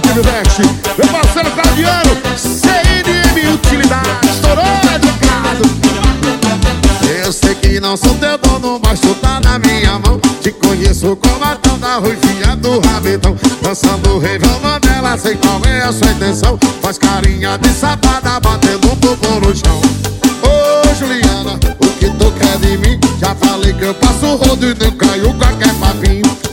nosso time veste. Meu parceiro Claudiano, CNM Utilidade. Estourou, educado. Eu sei que não sou teu dono, mas tu tá na minha mão. Te conheço como a tal da ruivinha do rabetão. Dançando revão dela, sei qual é a sua intenção. Faz carinha de safada, batendo um pouco no chão. Ô Juliana, o que tu quer de mim? Já falei que eu passo o rodo e não caio qualquer papinho.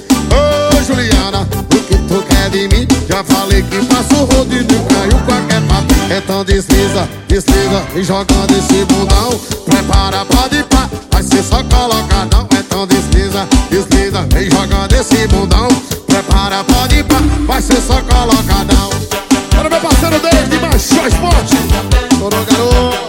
Já falei que passo o rodo não caio qualquer papinho. Então desliza, desliza e jogando esse bundão. Prepara, pode pá, vai ser só colocadão. Então desliza, desliza e jogando esse bundão. Prepara, pode pá, vai ser só colocadão. Olha meu parceiro desde Machó Esporte. Estourou, garoto.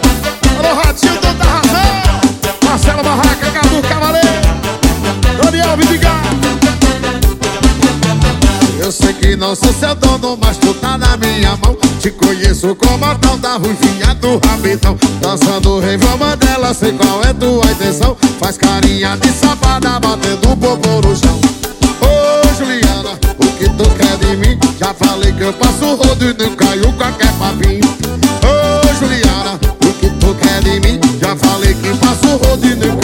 Eu sei que não sou seu dono, mas tu tá na minha mão. Te conheço como a tal da ruivinha do rabetão. Dançando revama dela, sei qual é tua intenção. Faz carinha de safada, batendo o bobo no chão. Ô Juliana, o que tu quer de mim? Já falei que eu passo rodo e não caio qualquer papinho. Ô Juliana, o que tu quer de mim? Já falei que passo rodo e não.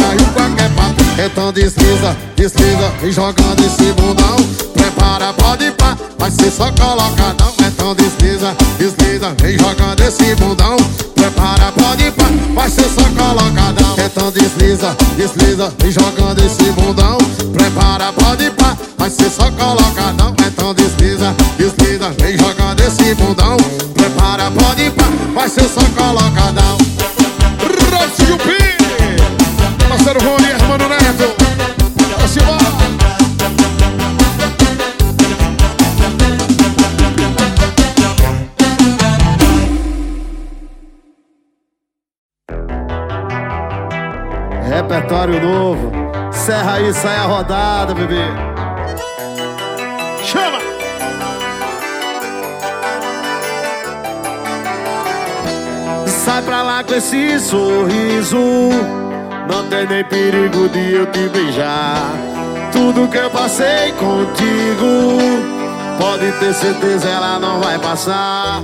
Então desliza, desliza e jogando esse bundão. Prepara, pode pá, vai ser só colocadão. Então desliza, desliza e jogando esse bundão. Prepara, pode pá, vai ser só colocadão. Então desliza, desliza e jogando esse bundão. Prepara, pode pá, vai ser só colocadão. Então desliza, desliza e jogando esse bundão. Prepara, pode pá, vai ser só colocadão. Repertório novo. Serra aí, sai a rodada, bebê. Chama. Sai pra lá com esse sorriso. Não tem nem perigo de eu te beijar. Tudo que eu passei contigo, pode ter certeza ela não vai passar.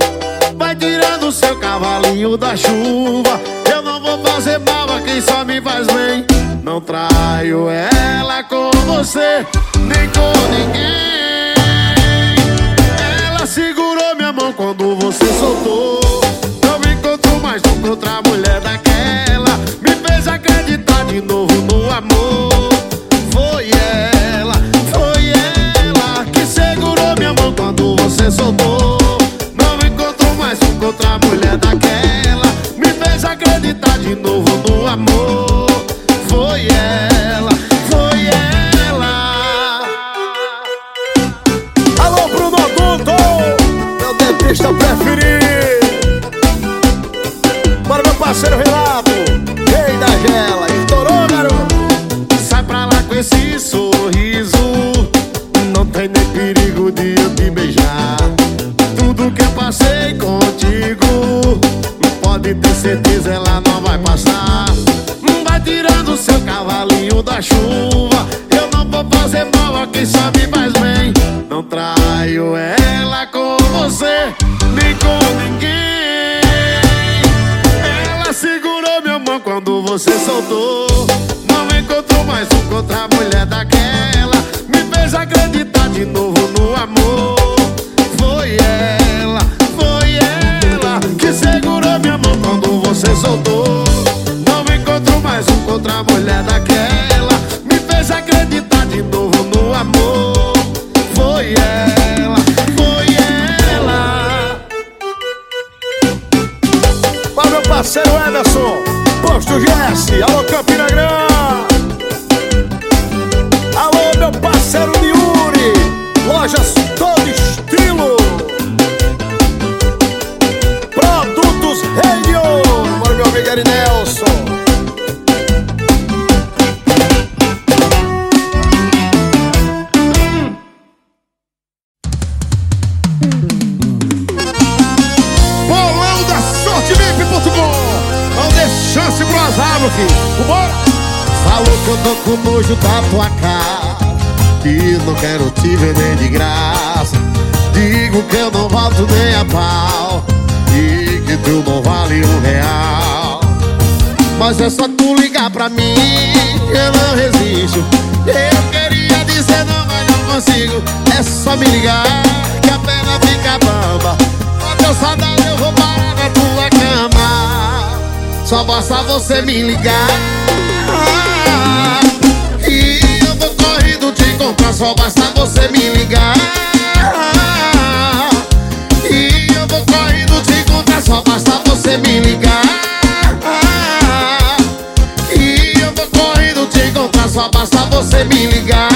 Vai tirando seu cavalinho da chuva. Vou fazer mal a quem só me faz bem. Não traio ela com você, nem com ninguém. Ela segurou minha mão quando você soltou. Não encontro mais nunca outra mulher daquela. Me fez acreditar de novo no amor. Foi ela, foi ela que segurou minha mão quando você soltou. Da chuva. Eu não vou fazer mal a quem me faz bem. Não traio ela com você Nem com ninguém. Ela segurou minha mão quando você soltou. Não encontrou mais um outra mulher consigo É só me ligar Que a perna fica bamba. Quando eu eu vou parar na tua cama. Só basta você me ligar. E eu vou correndo te encontrar Só basta você me ligar. Só basta você me ligar. E eu vou correndo te encontrar Só basta você me ligar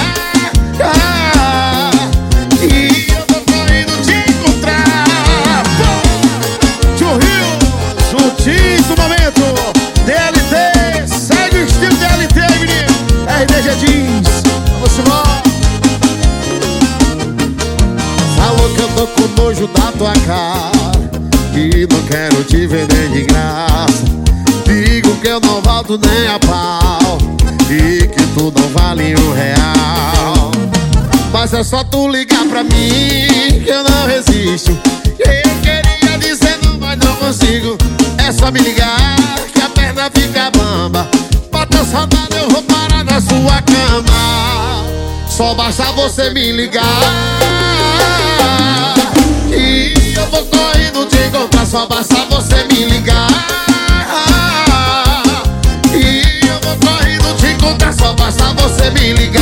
da tua cara. E não quero te vender de graça. Digo que eu não volto nem a pau. E que tu não vale um real. Mas é só tu ligar pra mim Que eu não resisto. Eu queria dizer não, mas não consigo. É só me ligar que a perna fica bamba. Bota saudade, eu vou parar na sua cama. Só basta você me ligar E eu vou correndo te encontrar Só basta você me ligar. E eu vou correndo te encontrar Só basta você me ligar.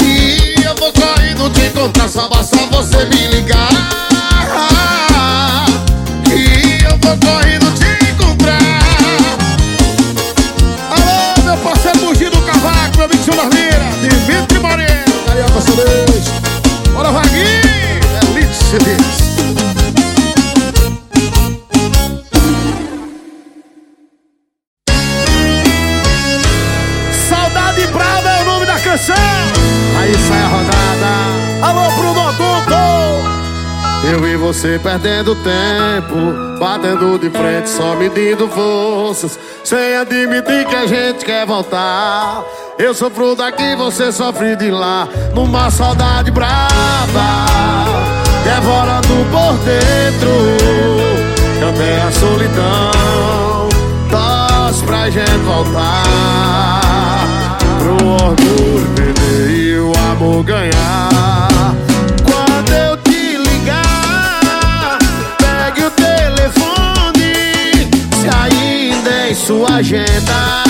E eu vou correndo te encontrar Só basta você me ligar. E eu vou correndo te encontrar Alô, meu parceiro Bugi do Cavaco, meu amigo São Lira Dimitri Moreno, Carioca Celeste Aí sai a rodada Alô, Bruno Adulto! Eu vi você perdendo tempo, batendo de frente, só medindo forças, sem admitir que a gente quer voltar. Eu sofro daqui, você sofre de lá, numa saudade brava, devorando por dentro, até a solidão, torce pra gente voltar, pro orgulho e ganhar. Quando eu te ligar, pegue o telefone. Se ainda em sua agenda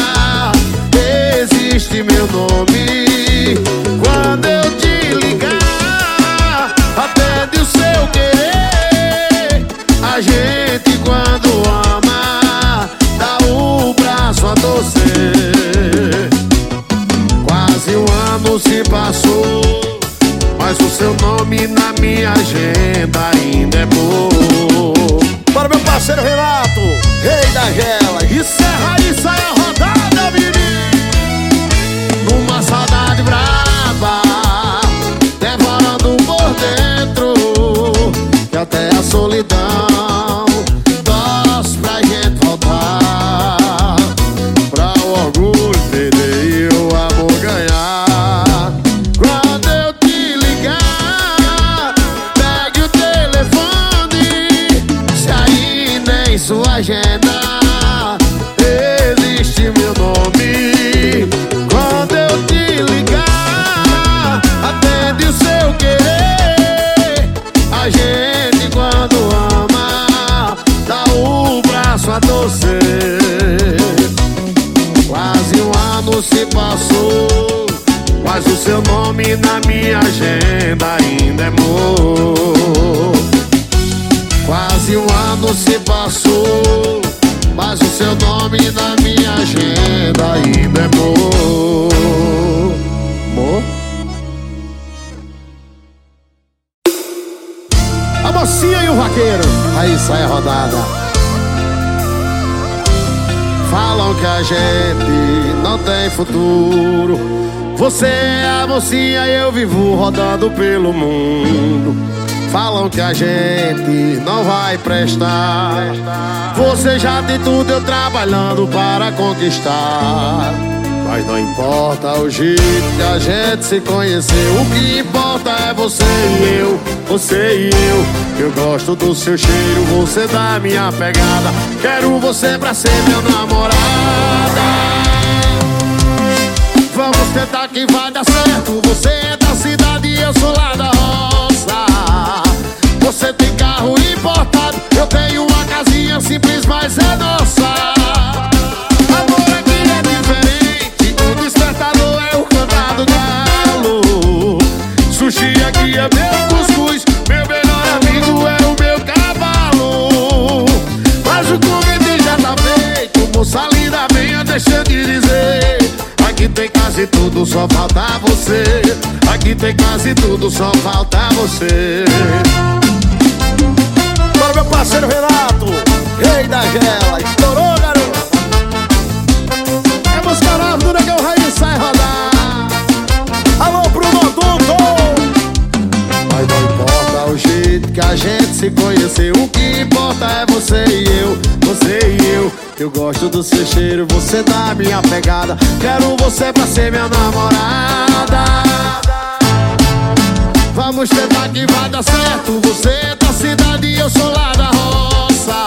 existe meu nome. Quando eu te ligar, atende o seu querer. A gente quando ama, dá o braço a torcer. Minha agenda ainda é bom. Para meu parceiro Renato, rei da gela Encerra isso aí a rodada, menino. Numa saudade brava, devorando por dentro, que até a solidão mocinha eu vivo rodando pelo mundo. Falam que a gente não vai prestar. Você já tem tudo, eu trabalhando para conquistar. Mas não importa o jeito que a gente se conheceu O que importa é você e eu, você e eu Eu gosto do seu cheiro, você da minha pegada Quero você pra ser meu namorada Vamos tentar que vai dar certo. Você é da cidade e eu sou lá da roça. Você tem carro importado Eu tenho uma casinha simples, mas é nossa. Amor aqui é diferente O despertador é o cantar do galo Sushi aqui é Meu tudo, só falta você. Aqui tem quase tudo, só falta você. Para meu parceiro Renato, rei da gela, estourou, jeito que a gente se conheceu. O que importa é você e eu, você e eu. Eu gosto do seu cheiro, você da minha pegada. Quero você pra ser minha namorada. Vamos tentar que vai dar certo. Você é da cidade e eu sou lá da roça.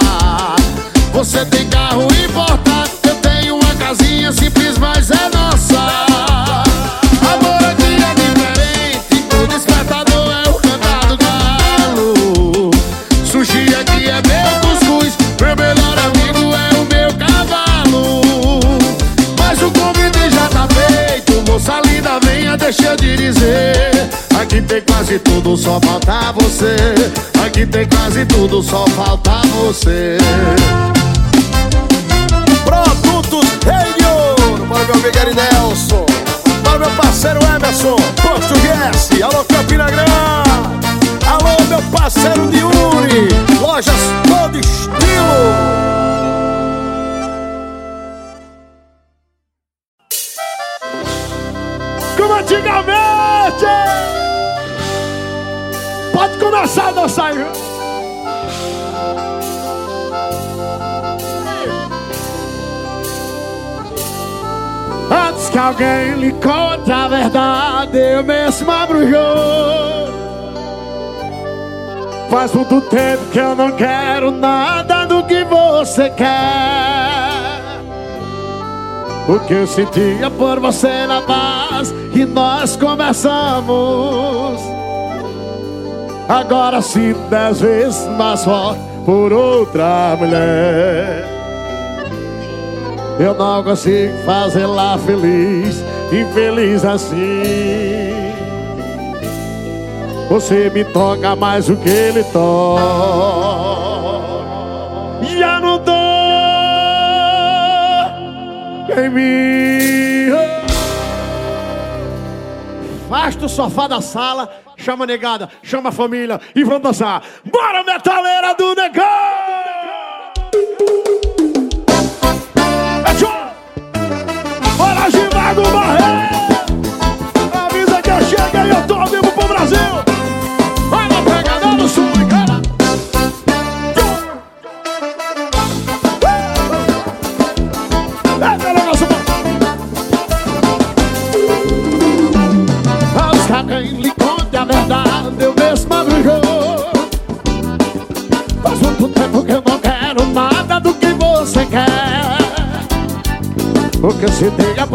Você tem carro importado, eu tenho uma casinha simples, mas é nossa. Dizer. Aqui tem quase tudo, só falta você. Aqui tem quase tudo, só falta você. Produtos Rei de Ouro. Para meu amigo Ari Nelson. Para meu parceiro Emerson. Posto GS. Alô, Campina Grande. Alô, meu parceiro Diuri. Lojas Todo Estilo. Como antigamente! Pode começar a dançar, viu? Antes que alguém lhe conte a verdade, eu mesmo abro o jogo. Faz muito tempo que eu não quero nada do que você quer. O que eu sentia por você na paz e nós conversamos. Agora sinto dez vezes mais forte por outra mulher. Eu não consigo fazê-la feliz, infeliz assim. Você me toca mais do que ele toca. Em mim. Afasta o sofá da sala, chama a negada, chama a família e vamos dançar. Bora, metaleira do negão! Bora, Givago Barreiro!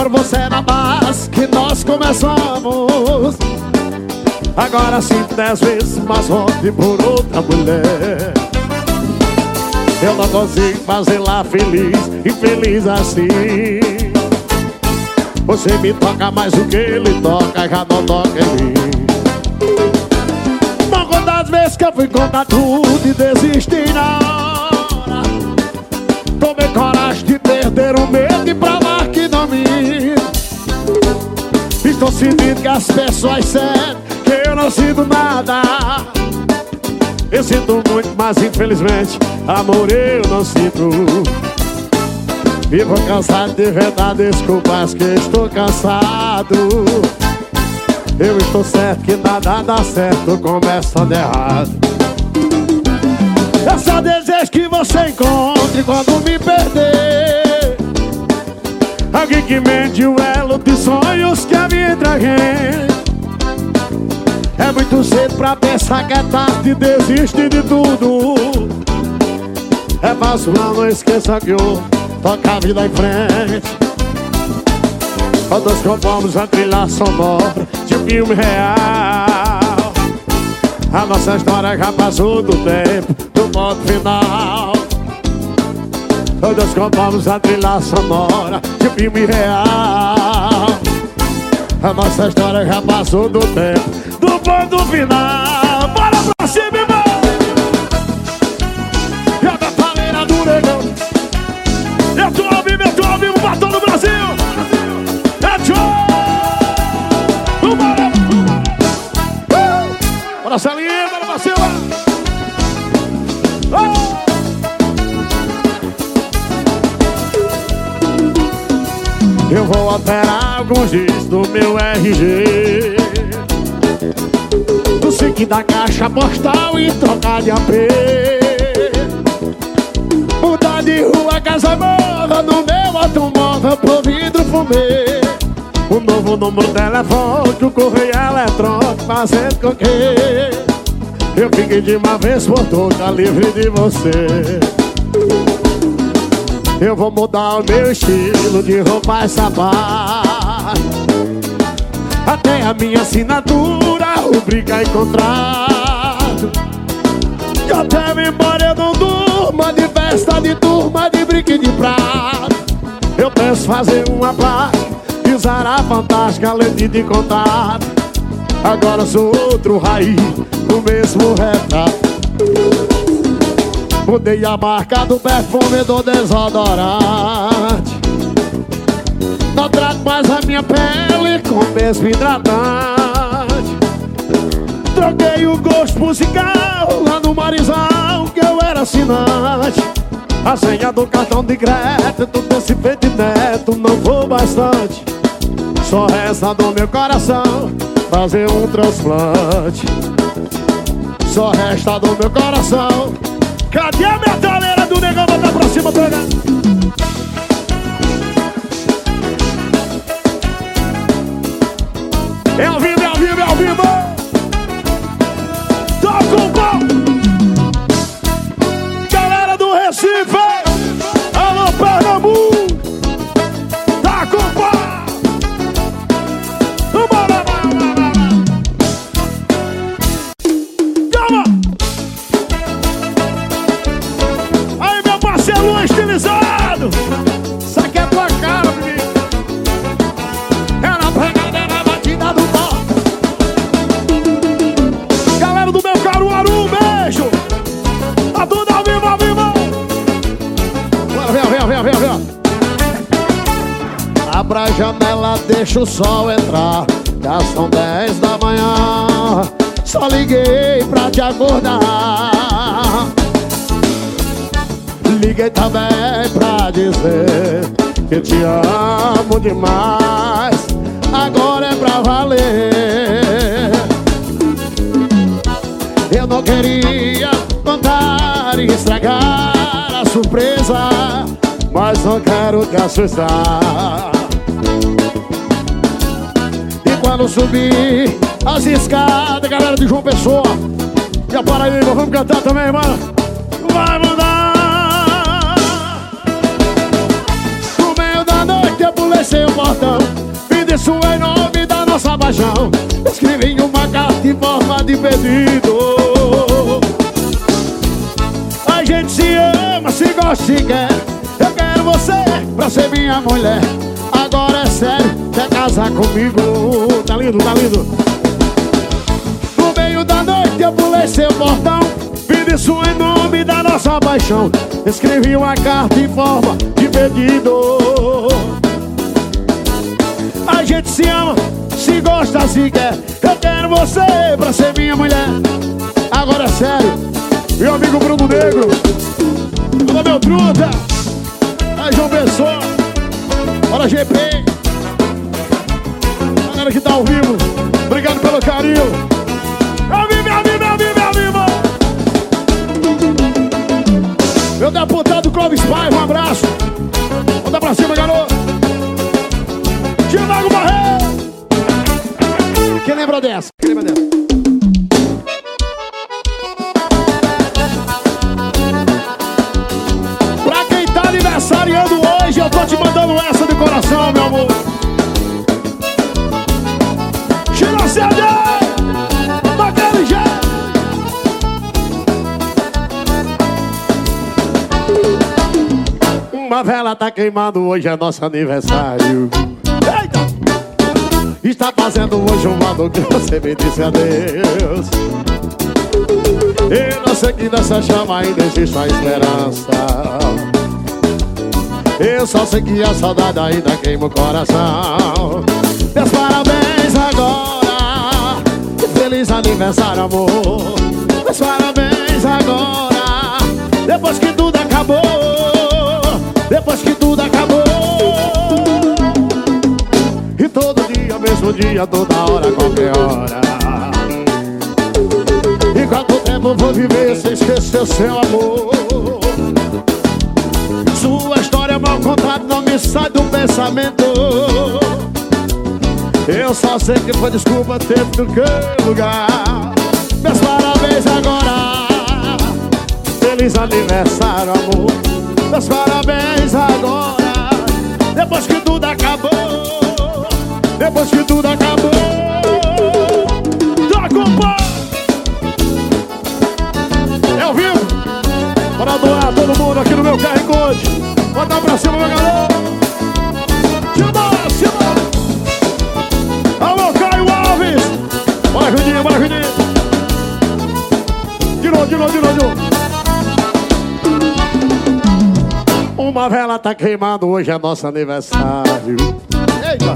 Por você na paz que nós começamos. Agora sinto dez vezes mais forte por outra mulher. Eu não consigo fazê-la feliz, infeliz assim. Você me toca mais do que ele toca, já não toca em mim. Não quantas vezes que eu fui contar tudo e desisti na perder o medo e provar que não me Estou sentindo que as pessoas sentem que eu não sinto nada. Eu sinto muito, mas infelizmente amor eu não sinto. Vivo cansado de verdade, desculpas que estou cansado. Eu estou certo que nada dá certo, começando errado. Eu só desejo que você encontre quando me perder Alguém que mente o elo de sonhos que a gente É muito cedo pra pensar que é tarde e desistir de tudo. É fácil não esqueça que eu toco a vida em frente. Todos compomos a trilha sonora de um filme real. A nossa história já passou do tempo, do modo final Todos compomos a trilha sonora de filme real. A nossa história já passou do tempo, do ponto final. Bora pra Eu vou alterar alguns dias do meu RG Do SIC da caixa postal e trocar de AP Mudar de rua, casa nova No meu automóvel pro vidro fumê. O novo número telefônico, correio eletrônico Fazendo com que Eu fique de uma vez por todas livre de você eu vou mudar o meu estilo de roupa e sapato Até a minha assinatura, rubrica e contrato. E até me embora eu não durma de festa, de turma, de brinque de prato. Eu penso fazer uma placa usar a fantástica lente de contato. Agora sou outro raiz, o mesmo retrato Mudei a marca do perfume do desodorante. Não trato mais a minha pele com mesmo hidratante Troquei o gosto musical lá no Marizal Que eu era assinante. A senha do cartão de crédito desse feito neto Não vou bastante. Só resta do meu coração Fazer um transplante. Só resta do meu coração Cadê a metaleira do negão? Bota pra cima, pega. É ao janela, deixa o sol entrar Já são 10 da manhã Só liguei pra te acordar Liguei também pra dizer que te amo demais. Agora é pra valer. Eu não queria contar e estragar a surpresa, mas não quero te assustar. E quando subir as escadas, galera de João Pessoa, já para aí, vamos cantar também, mano. Vai mudar. No meio da noite eu pulei seu portão. Pedi isso em nome da nossa paixão. Escrevi uma carta em forma de pedido. A gente se ama, se gosta, se quer. Eu quero você pra ser minha mulher Agora é sério, quer casar comigo? Tá lindo, tá lindo. No meio da noite eu pulei seu portão Pedi isso em nome da nossa paixão. Escrevi uma carta em forma de pedido. A gente se ama, se gosta, se quer. Eu quero você pra ser minha mulher. Agora é sério Meu amigo Bruno Negro. Alô meu truta Aí João Pessoa Bora, GP! Galera que tá ao vivo, obrigado pelo carinho! Ao vivo, é vivo, ao vivo, ao vivo! Meu deputado Clóvis Pai, um abraço! Manda pra cima, garoto! Tiago Barreiro! Quem lembra dessa? Vela tá queimando, hoje é nosso aniversário. Eita! Está fazendo hoje um ano que você me disse adeus. E não sei que nessa chama ainda existe a esperança. Eu só sei que a saudade ainda queima o coração. Meus parabéns agora. Feliz aniversário, amor. Meus parabéns agora. Depois que tudo acabou. Depois que tudo acabou. E todo dia, mesmo dia, toda hora, qualquer hora. E quanto tempo vou viver sem esquecer seu amor? Sua história mal contada não me sai do pensamento. Eu só sei que foi desculpa ter que lugar. Meus parabéns agora. Feliz aniversário, amor. Meus parabéns agora. Depois que tudo acabou. Depois que tudo acabou. Tá compa! É ao vivo? Para doar todo mundo aqui no meu QR Code. Bota pra cima, meu galera. Chama, chama. Alô, Caio Alves. Bora, Juninho, bora, Juninho. De novo, de novo, de novo. Uma vela tá queimando, hoje é nosso aniversário. Eita!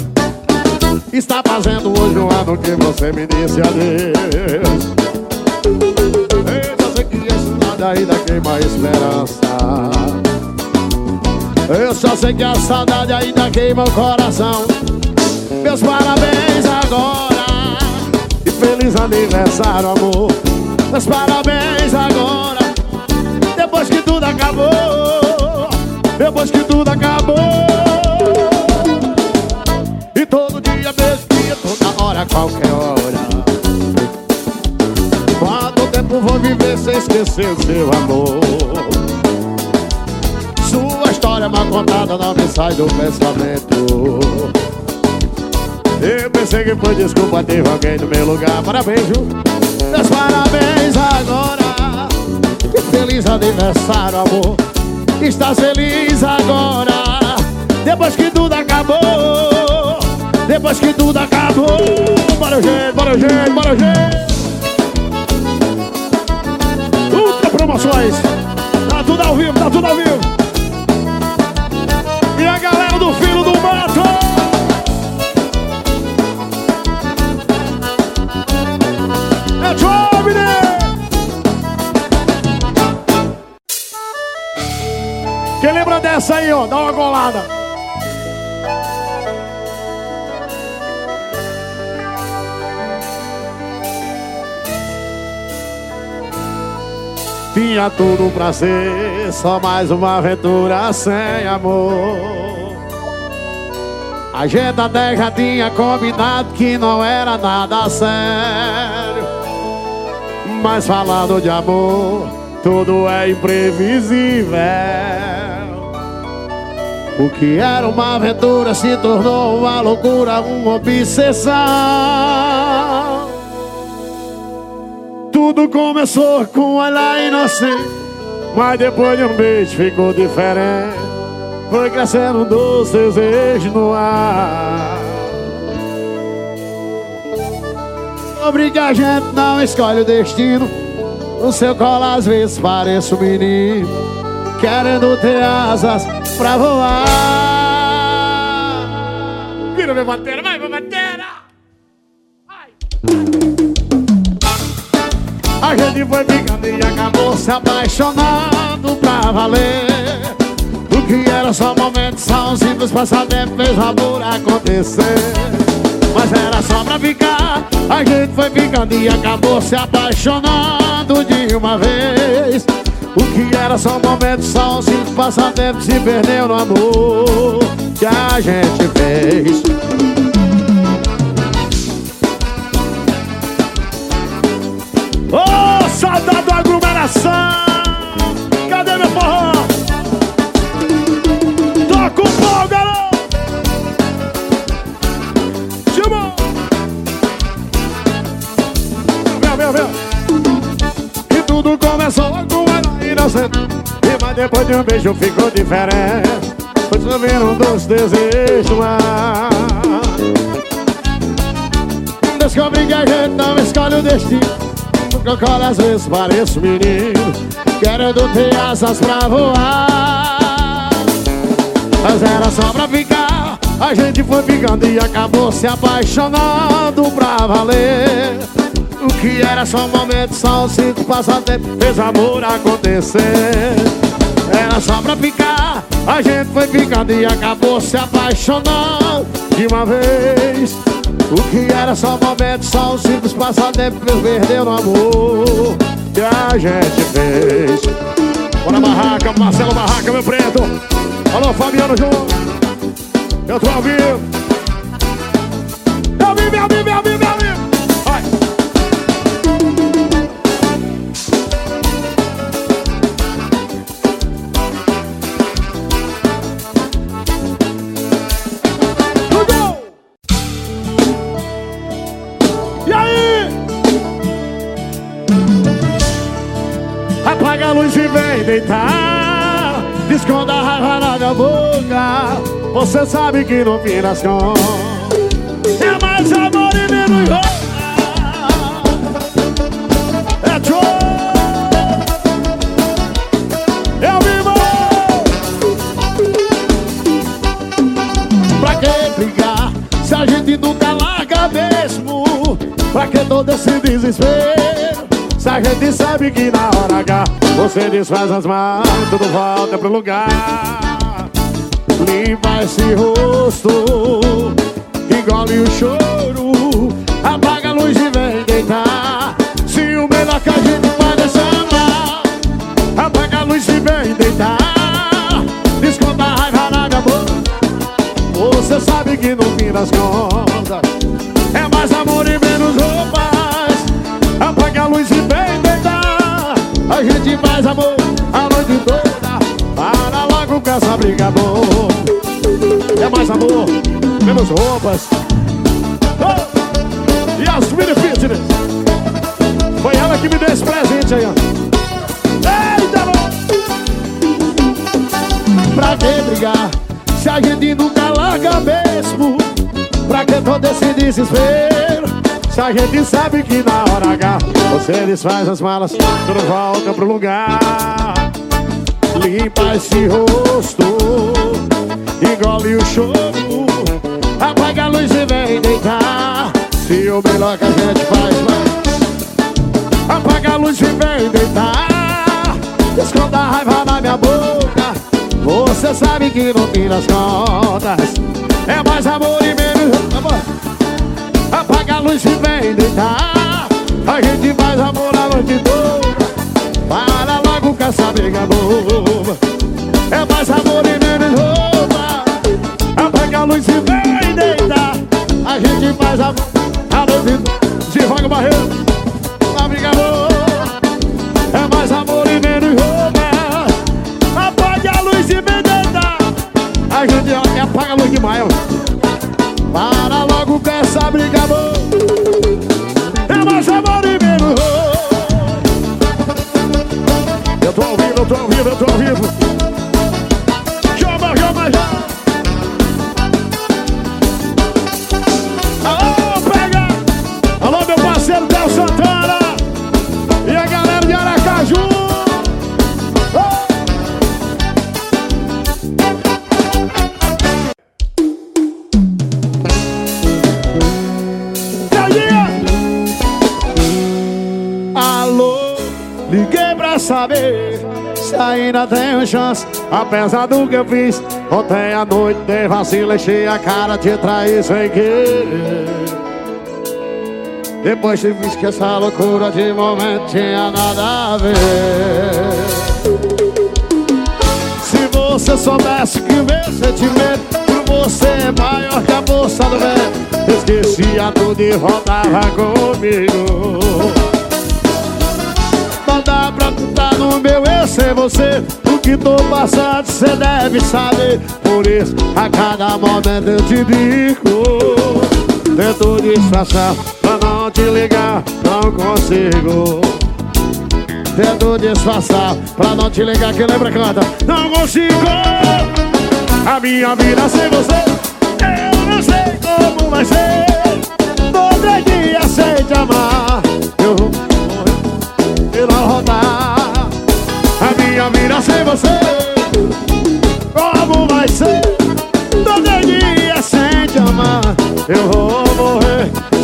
Está fazendo hoje um ano que você me disse adeus. Eu sei que esse nada ainda queima a esperança. Eu só sei que a saudade ainda queima o coração. Meus parabéns agora. E feliz aniversário, amor. Meus parabéns agora. Depois que tudo acabou. Depois que tudo acabou. E todo dia, mesmo dia, toda hora, qualquer hora. Quanto tempo vou viver sem esquecer seu amor? Sua história mal contada não me sai do pensamento. Eu pensei que foi desculpa, teve alguém no meu lugar. Parabéns, Ju. Meus parabéns agora. Que feliz aniversário, amor. Estás feliz agora. Depois que tudo acabou. Depois que tudo acabou. Bora, gente, bora, gente, bora, gente. Ultra promoções. Tá tudo ao vivo, tá tudo ao vivo. E a galera do Filho Dessa aí, ó? Dá uma golada. Tinha tudo pra ser só mais uma aventura sem amor. A gente até já tinha combinado que não era nada sério. Mas falando de amor, tudo é imprevisível. O que era uma aventura se tornou uma loucura, uma obsessão. Tudo começou com olhar inocente, mas depois de um beijo ficou diferente. Foi crescendo um doce desejo no ar. Sobre que a gente não escolhe o destino. No seu colo às vezes pareço um menino, querendo ter asas pra voar. Vira minha bateria, vai minha bateria! A gente foi ficando e acabou se apaixonando pra valer. O que era só momento, só um simples passatempo fez o amor acontecer. Mas era só pra ficar. A gente foi ficando e acabou se apaixonando de uma vez. O que era só um momento, só um simples passatempo Se perdeu no amor que a gente fez Ô, oh, saudade aglomeração Cadê meu forró? Toca o pau, garoto Simão Meu, meu, meu E tudo começou logo depois de um beijo ficou diferente. Foi subindo um dos desejos lá. Descobri que a gente não escolhe o destino. Nunca às vezes pareço menino. Querendo ter asas pra voar. Mas era só pra ficar. A gente foi ficando e acabou se apaixonando pra valer o que era só um momento, só um simples passatempo Fez amor acontecer. Era só pra ficar A gente foi ficando e acabou se apaixonando De uma vez. O que era só um momento, só um simples passatempo Fez perder amor Que a gente fez. Bora Barraca, Marcelo Barraca, meu preto. Alô Fabiano João Eu tô ao vivo. Eu vivo, eu vivo, eu vivo, eu vivo deitar Esconda a raiva na minha boca. Você sabe que no fim das contas É mais amor e menos roupa. É show Eu vivo Pra que brigar Se a gente nunca larga mesmo? Pra que todo esse desespero? Se a gente sabe que na hora H você desfaz as malas, tudo volta pro lugar. Limpa esse rosto Engole o choro Apaga a luz e vem deitar. Se o melhor que a gente faz é chamar Apaga a luz e vem deitar. Desconta a raiva na minha boca Você sabe que no fim das contas É mais amor e menos roupas. Apaga a luz e vem a gente faz amor a noite toda Para logo com essa briga amor. É mais amor, menos roupas. Oh! E as Mini Fitness. Foi ela que me deu esse presente aí, ó. Eita, amor. Pra que brigar Se a gente nunca larga mesmo? Pra que todo esse desespero se a gente sabe que na hora H Você desfaz as malas, tudo volta pro lugar. Limpa esse rosto Engole o choro Apaga a luz e vem deitar. Se o melhor que a gente faz vai Apaga a luz e vem deitar. Esconda a raiva na minha boca. Você sabe que no fim das contas É mais amor e menos amor a luz e vem deitar. A gente faz amor a noite toda Para logo com essa briga boba. É mais amor e menos roupa. Apaga a luz e vem deitar. A gente faz amor a noite toda Devaga Barreiro A briga boba É mais amor e menos roupa. Apaga a luz e vem deitar. A gente apaga a luz demais para logo com essa briga boa eu tô ao vivo, ainda tenho chance Apesar do que eu fiz Ontem à noite de vacilo Enchei a cara, te traí sem querer Depois te fiz que essa loucura de momento Tinha nada a ver. Se você soubesse que meu sentimento Por você é maior que a bolsa do vento Esquecia tudo e voltava comigo dá pra tá no meu eu ser você. O que tô passando cê deve saber. Por isso a cada momento eu te digo Tento disfarçar pra não te ligar Não consigo. Tento disfarçar pra não te ligar que lembra canta Não consigo. A minha vida sem você Eu não sei como vai ser. Todo dia sem te amar não rodar. A minha vida sem você Como vai ser? Todo dia sem te amar Eu vou morrer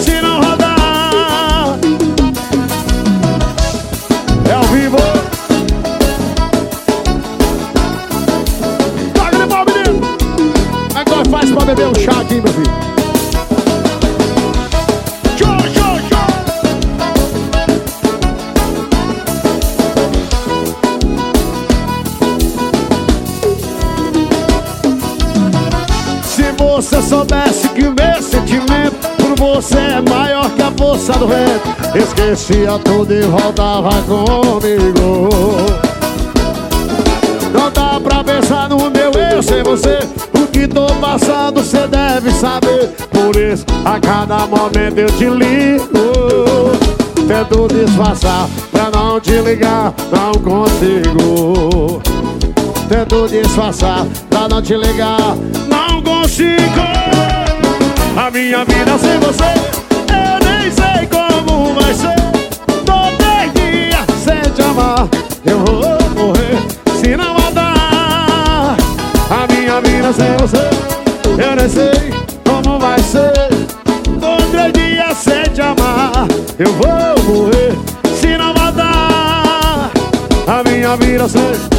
você é maior que a força do vento. Esquecia tudo e voltava comigo. Não dá pra pensar no meu eu sem você. O que tô passando cê deve saber. Por isso a cada momento eu te ligo. Tento disfarçar pra não te ligar Não consigo. Tento disfarçar pra não te ligar Não consigo A minha vida sem você Eu nem sei como vai ser. Todo dia sem te amar Eu vou morrer se não andar. A minha vida sem você Eu nem sei como vai ser. Todo dia sem te amar Eu vou morrer se não andar. A minha vida sem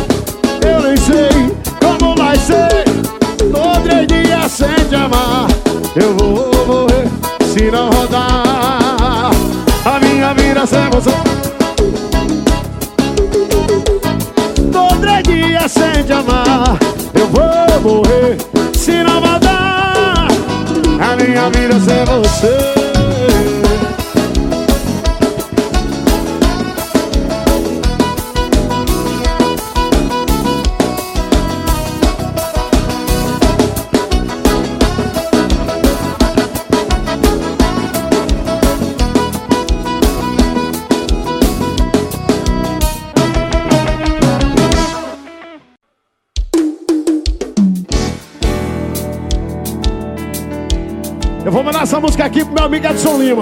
meu amigo Edson Lima.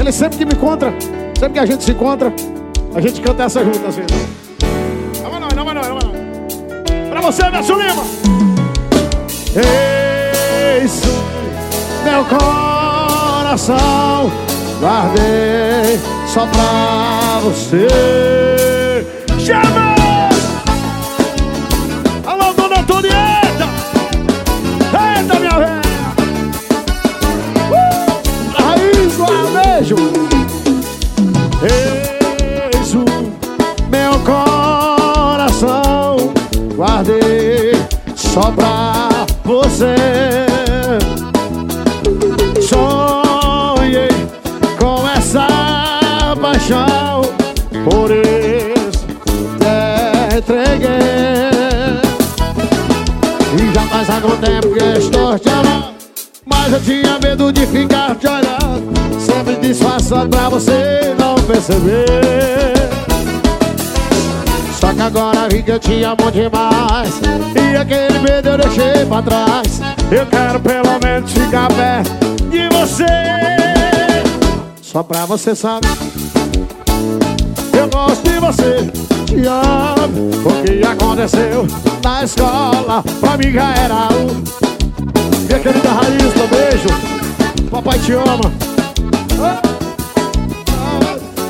Ele sempre que me encontra, sempre que a gente se encontra, a gente canta essa junto assim. Não não, não não, não. Pra você, Edson Lima. Eis meu coração, guardei só pra você. Chama! Só pra você. Sonhei com essa paixão Por isso te entreguei. E já faz algum tempo que estou te amando Mas eu tinha medo de ficar te olhando Sempre disfarçando pra você não perceber. Só que agora que eu te amo demais. E aquele medo eu deixei pra trás. Eu quero pelo menos ficar perto de você. Só pra você saber. Eu gosto de você, te amo. O que aconteceu na escola Pra mim já era um. Minha querida Raíssa, um beijo Papai te ama.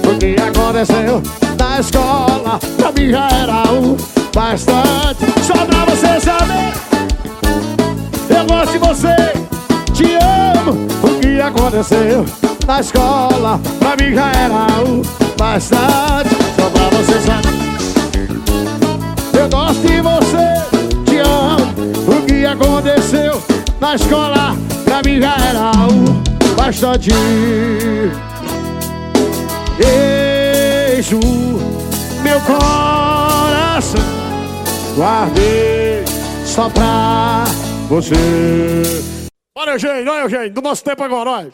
O que aconteceu na escola Pra mim já era um Bastante. Só pra você saber Eu gosto de você, te amo. O que aconteceu na escola Pra mim já era um bastante. Só pra você saber Eu gosto de você, te amo. O que aconteceu na escola Pra mim já era um bastante beijo, meu coração guardei só pra você. Olha, gente, olha, gente, do nosso tempo agora, olha.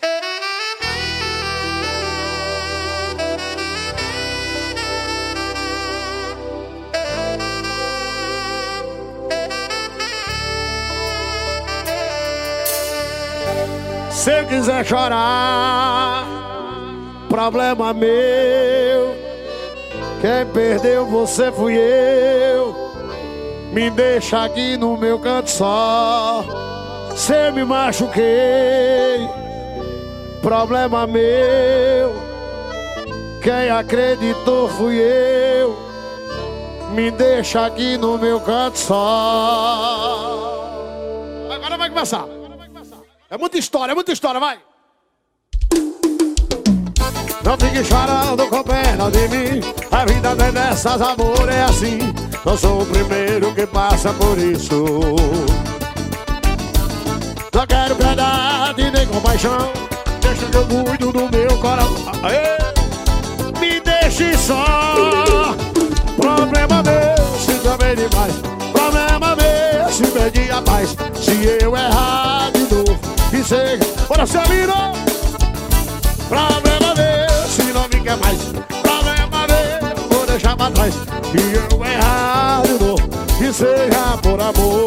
Se eu quiser chorar, problema meu quem perdeu você fui eu. Me deixa aqui no meu canto só. Se me machuquei, problema meu. Quem acreditou fui eu. Me deixa aqui no meu canto só. Agora vai começar. É muita história, é muita história, vai. Não fique chorando com pena de mim. A vida é dessas, amor, é assim. Não sou o primeiro que passa por isso. Não quero piedade nem compaixão. Deixa que eu cuido do meu coração. Aê! Me deixe só. Problema meu, se também demais Problema meu, se perdi a paz. Se eu errar de novo, que seja. Bora, Celino! Problema quer mais. Problema meu, vou deixar pra trás. Se eu errar de novo, que seja por amor.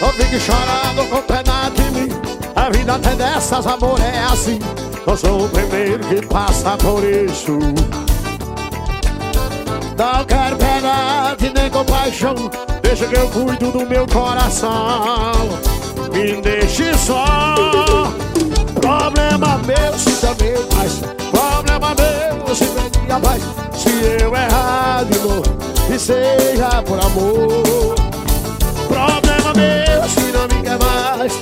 Não fique chorando com pena de mim A vida até dessas, amor, é assim. Eu sou o primeiro que passa por isso Não quero piedade nem compaixão Deixa que eu cuido do meu coração. Me deixe só. Problema meu se também faz Problema meu se vem a paz. Se eu errar de novo Que seja por amor. Problema meu se não me quer mais.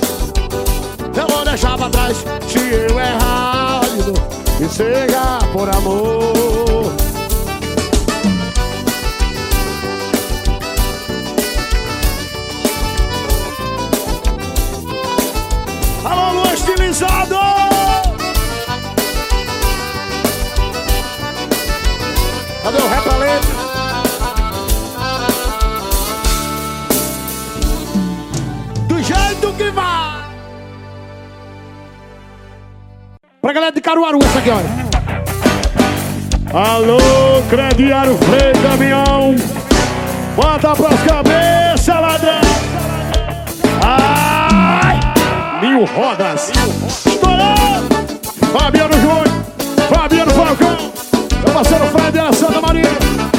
Eu vou deixar pra trás. Se eu errar de novo Que seja por amor Caruaru, essa aqui, olha. Alô, crediário freio caminhão. Bota pras cabeças, ladrão. Ai! Mil rodas. Estourou! Fabiano Júnior. Fabiano Falcão. Meu parceiro Fred da Santa Maria.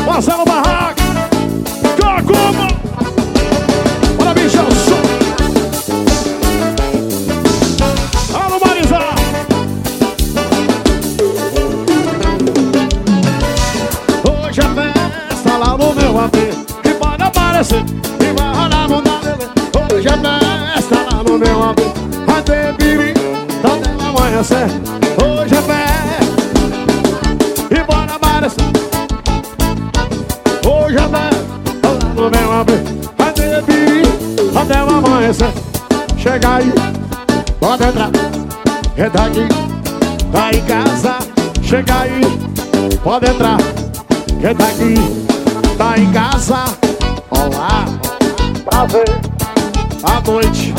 Marcelo Barraca. Tá aqui, tá em casa, olá, prazer, a noite.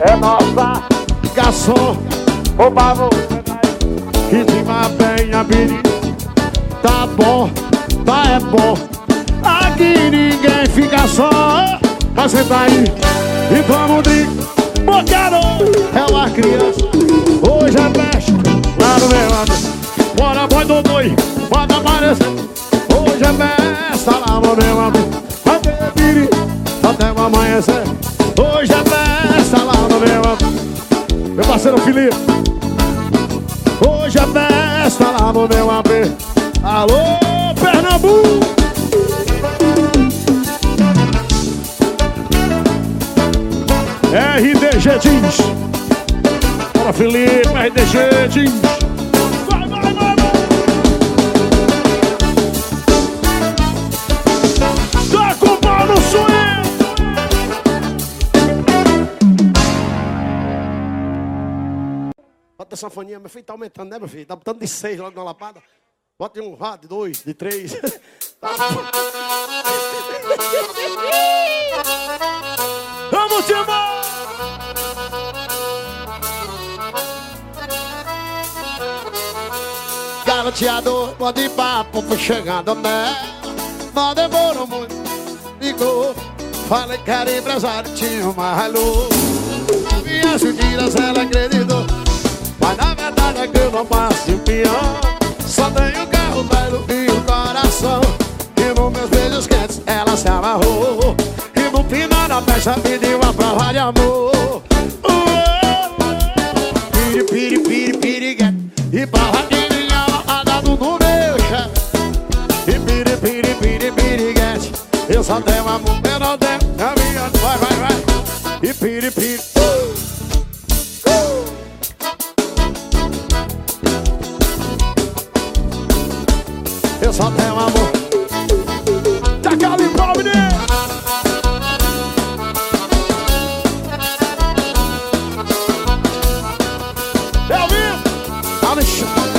É nossa, garçom, o babo, que tima bem a piri, tá bom, tá é bom, aqui ninguém fica só, mas senta aí RDG Jeans Bora Felipe, RDG Jeans Vai, vai, vai, vai Tá com no swing! Bota a sanfoninha, meu filho, tá aumentando, né, meu filho? Tá botando de seis logo na lapada. Bota de um, vá, de dois, de três. Vamos embora! Garoteador, bom de papo, fui chegando nela Não demorou muito, ligou Falei que era empresário, tinha uma Hilux Minhas mentiras ela acreditou. Mas na verdade é que eu não passo o pior Só tenho carro velho e o coração. E nos meus beijos quentes ela se amarrou. E no final da festa pediu uma prova de amor. Piri, piri, piri, piri, e prova de Eu só tenho amor, eu não tenho a minha Vai, vai, vai. E piri. Eu só tenho amor Taca ali pra menino. Alexandre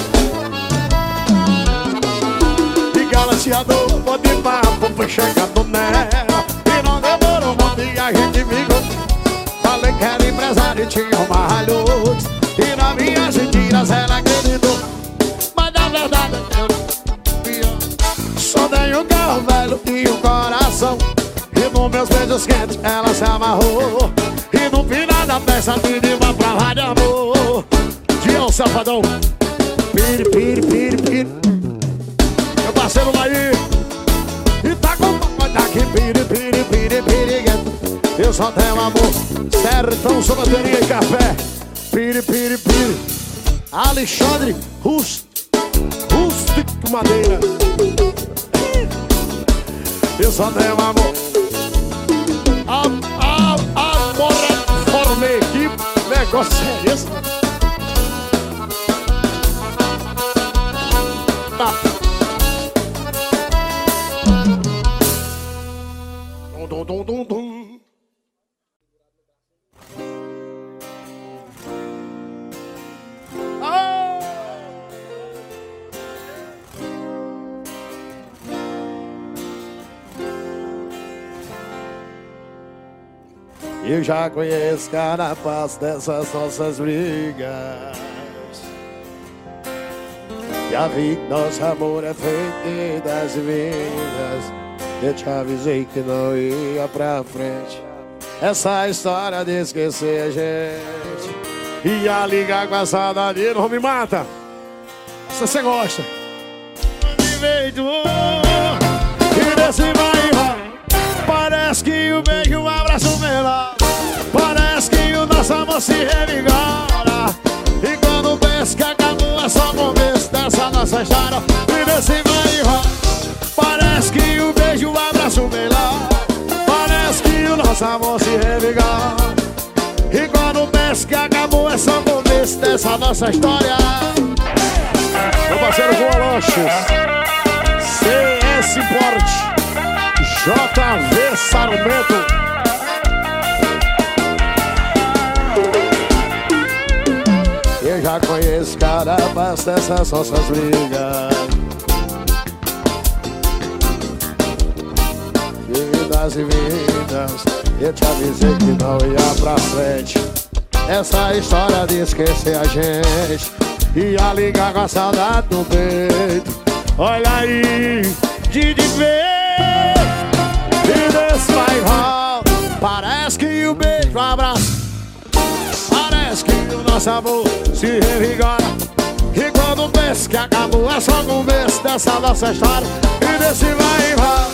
De pode papo, foi chegando tinha uma Hilux E na minhas mentiras ela acreditou Mas na verdade eu não Só tenho um carro velho e um coração E nos meus beijos quentes ela se amarrou. E no final da peça pediu uma prova de amor. Dia safadão Piri, piri, piri, piri. Meu parceiro E com aqui Piri, piri, piri, Eu só tenho amor Sertão, sua bateria e café. Piri, piri, piri. Alexandre Rust Rústico Madeira. Eu só tenho amor. Am, am, Amor Formei Que negócio é esse? Já conheço cada passo dessas nossas brigas. Já vi que nosso amor é feito das vindas Eu te avisei que não ia pra frente. Essa história de esquecer a gente. Ia ligar com a saudade não me mata. Se você gosta. E desse vai vai Parece que o beijo, o abraço melhor amor se revigora E quando penso que acabou é só começo dessa nossa história E nesse vai e Parece que o beijo, o abraço melhor Parece que o nosso amor se revigora E quando penso que acabou é só começo dessa nossa história. Meu parceiro Lanches CS Porte JV Sarmento. Conheço cada passo dessas nossas brigas. Vidas e vidas, eu te avisei que não ia pra frente. Essa história de esquecer a gente Ia ligar com a saudade no peito Olha aí, de ver desse vai e Parece que o beijo, o abraço o nosso amor se revigora. E quando pensa que acabou é só começo dessa nossa história. E desse vai e vai.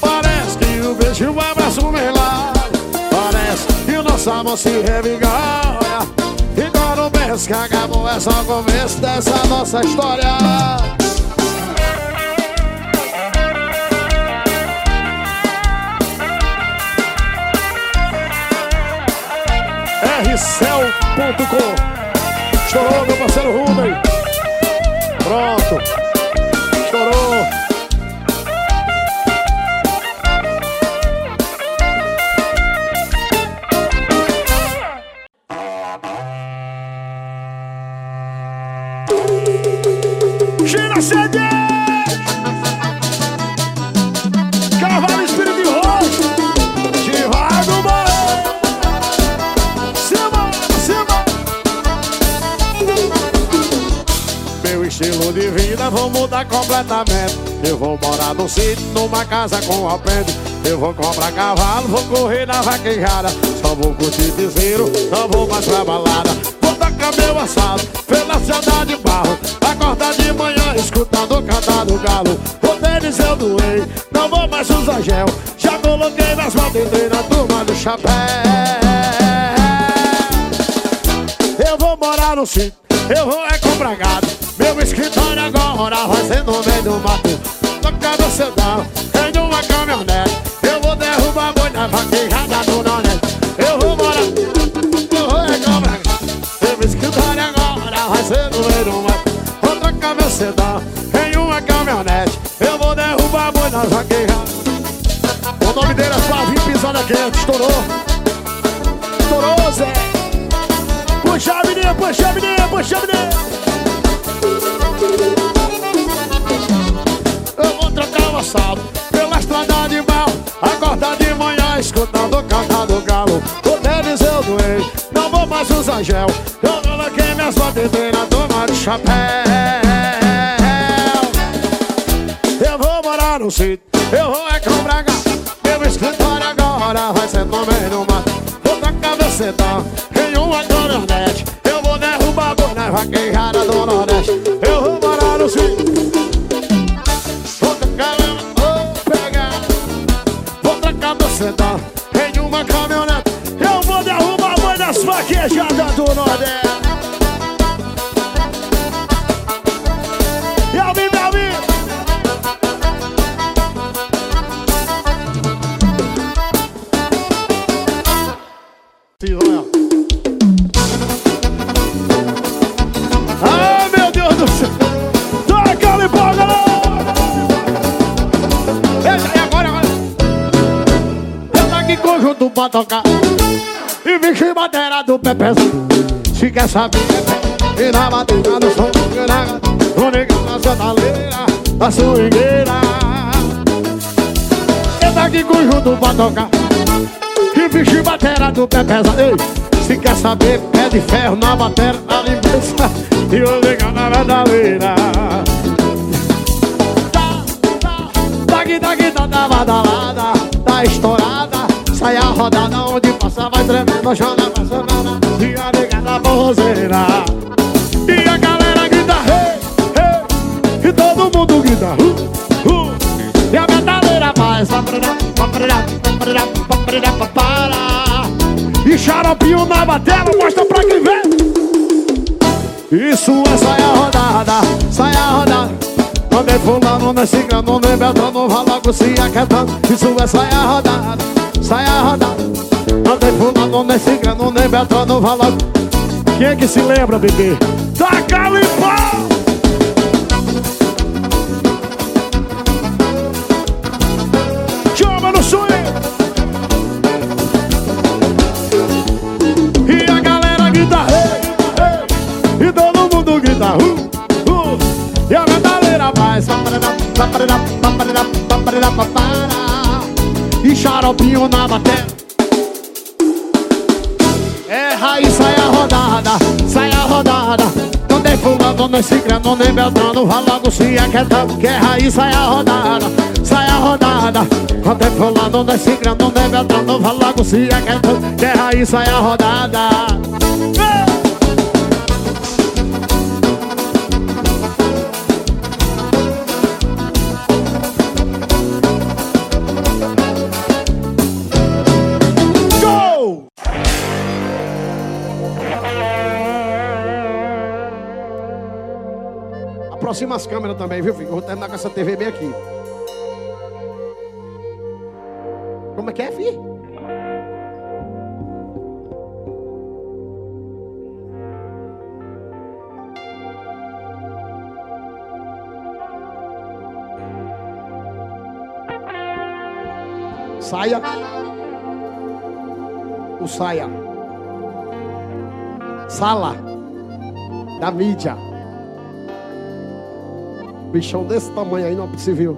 Parece que o beijo, o abraço melhor. Parece que o nosso amor se revigora. E quando pensa que acabou é só começo dessa nossa história rcel.com Estourou, meu parceiro Rubem. Pronto. Estourou. Gira CD! Estilo de vida vou mudar completamente. Eu vou morar no sítio, numa casa com alpendre Eu vou comprar cavalo, vou correr na vaquejada. Só vou curtir piseiro, não vou mais pra balada. Vou tacar meu assado, pela cidade de barro. Acordar de manhã, escutando cantar do galo. O tênis eu doei, não vou mais usar gel. Já coloquei nas mãos, entrei na turma do chapéu. Eu vou morar no sítio eu vou é comprar gado Meu escritório agora vai ser no meio do mato. Tocar no sedão, em uma caminhonete. Eu vou derrubar boi na vaquejada do Nonete Eu vou morar, eu vou gado Meu escritório agora vai ser no meio do mato. Vou tocar meu sedão, em uma caminhonete. Eu vou derrubar boi na vaquejada O nome dele é Flavinho Pisada Quente, estourou. Estourou, Zé. Puxa a menina, puxa a menina, puxa a menina pela estrada de mal Acordar de manhã escutando o cantar do galo. O tênis eu doei, não vou mais usar gel. Eu coloquei minhas botas na toma de chapéu. Eu vou morar no sítio, eu vou é comprar gato Meu escritório agora vai ser no meio do mato Vou meu sedã tocar E bicho matéria do Pepe Se quer saber, Pepe E na batida do som O negão na sandaleira Da swingueira Eu tô aqui conjunto pra tocar E bicho matéria do Pepe Ei, se quer saber, pé de ferro na bateria da limpeza E o negão na verdaleira Tá, tá, daqui, daqui, tá da badalada Tá estourada Sai a rodada onde passa vai tremendo Chora, passa, nada E a negada borroseira E a galera grita hey, hey E todo mundo grita uh, uh E a metaleira faz papará E xaropinho na batela Mostra pra quem vê Isso é saia rodada fulano, não é cigano, não é beltrano logo se aquietando Isso é saia rodada, saia rodada Quando é fulano, não é cigano, não é beltrano logo Quem é que se lembra, bebê? Taca limpão! E xaropinho na bateria É raiz, sai a rodada, sai a rodada Não tem fulano, nem ciclano, nem beltrano Vá logo se aquietando Que é raiz, sai a rodada, sai a rodada Não tem fulano, nem ciclano, nem beltrano Vá logo se aquietando Que é raiz, sai a rodada Aproxima as câmeras também, viu, filho? Eu vou terminar com essa TV bem aqui. Como é que é, filho? Saia. O saia. Sala. Da mídia. Bichão desse tamanho aí não é possível.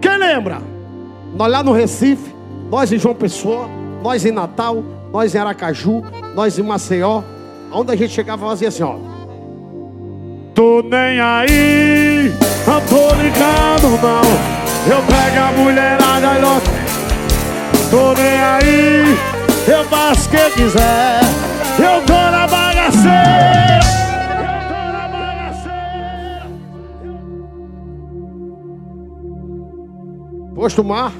Quem lembra? Nós lá no Recife, nós em João Pessoa, nós em Natal, nós em Aracaju, nós em Maceió, onde a gente chegava fazia assim, ó. Tô nem aí, não tô ligando não Eu pego a mulherada e logo Tô nem aí, eu faço o que quiser Eu tô na bagaceira Posto Mar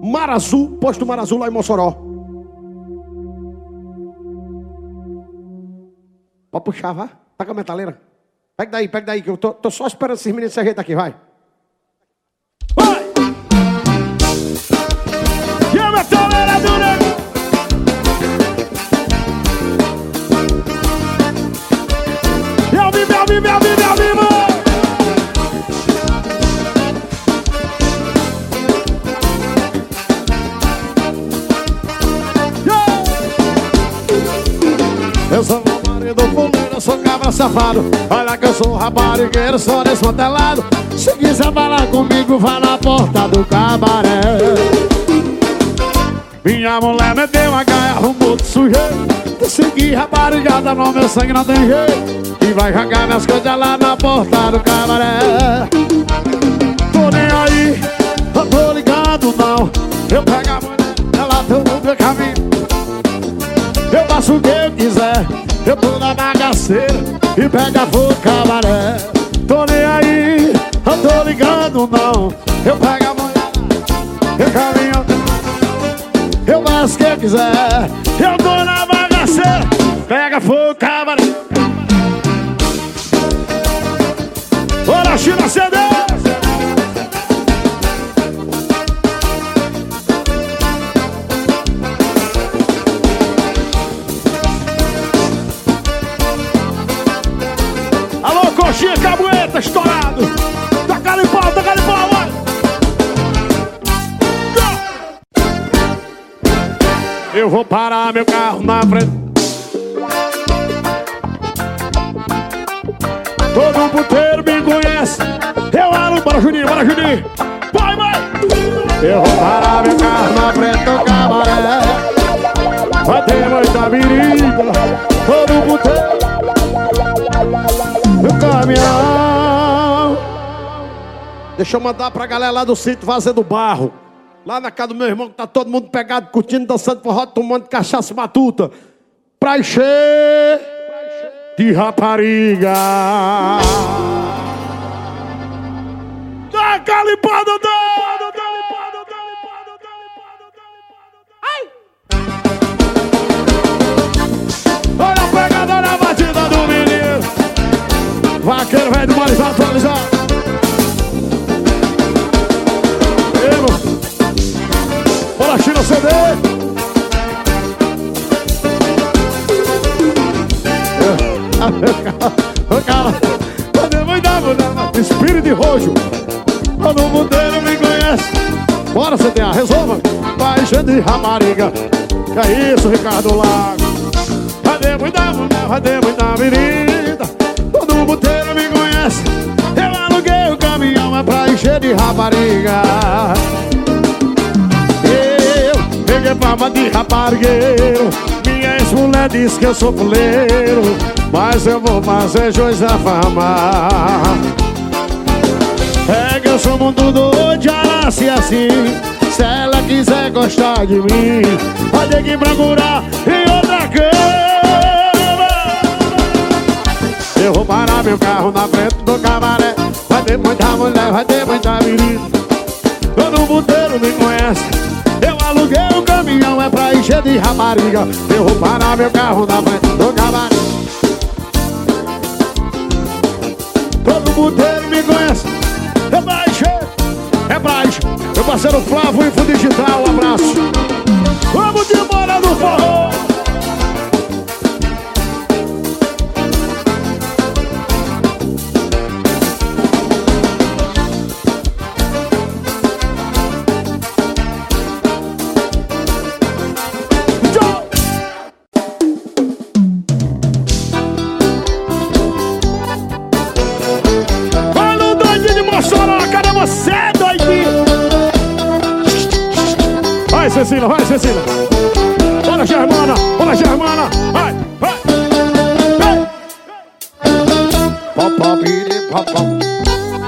Mar Azul, posto Mar Azul lá em Mossoró Pode puxar, vá Pega a metaleira. Pega daí, pega daí, que eu tô, tô só esperando esses meninos se ajeitar aqui, vai. Vai! E a metaleira do nego! Safado. Olha que eu sou raparigueiro, sou desmantelado. Se quiser falar comigo, vá na porta do cabaré. Minha mulher meteu uma gaia, arrumou de sujeito. Te seguir raparigada, no meu sangue não tem jeito. E vai jogar minhas coisas lá na porta do cabaré. Tô nem aí, não tô ligado não. Eu pego a mulher, ela todo mundo caminho. Eu faço o que eu quiser Eu tô na bagaceira E pega fogo cabaré. Tô nem aí, não tô ligando não. Eu pego a mulher, eu caminho. Eu faço o que eu quiser. Eu tô na bagaceira Pega fogo, cabaré. Bora, China CD! Cabueta, estourado! Toca ali pau, toca ali pau! Eu vou parar meu carro na frente. Todo puteiro me conhece. Eu aluno, bora Juninho, bora Juninho. Vai, vai! Eu vou parar meu carro na frente do cabaré Vai ter muita biriga Todo puteiro no caminhão Deixa eu mandar pra galera lá do sítio Fazendo Barro. Lá na casa do meu irmão que tá todo mundo pegado, curtindo, dançando forró, tomando cachaça matuta Pra encher de rapariga. Dá calipada, dá! Olha a pegada na batida do menino. Vaqueiro velho do atualizar Bora China CD Espírito de roxo. Todo mundo me conhece. Bora CTA, resolva. Paixão de rapariga. Que é isso, Ricardo Lago? Cadê muita mulher, cadê muita menina? Todo mundo me conhece. Eu aluguei o caminhão É pra encher de rapariga Fama de raparigueiro Minha ex-mulher diz que eu sou fuleiro Mas eu vou fazer jus à fama. É que eu sou muito doido, ela nasce assim. Se ela quiser gostar de mim Pode ir procurar em outra cama. Eu vou parar meu carro na frente do cabaré. Vai ter muita mulher, vai ter muita menina. Todo puteiro me conhece aluguei o caminhão, é pra encher de rapariga. Eu vou meu carro na frente do cabaré Todo puteiro me conhece. É encher, é encher Meu parceiro Flávio, Info Digital, um abraço. Vamos de no forró Vai, Cecília, vai, Cecília. Bora, Germana, bora, Germana. Vai, vai.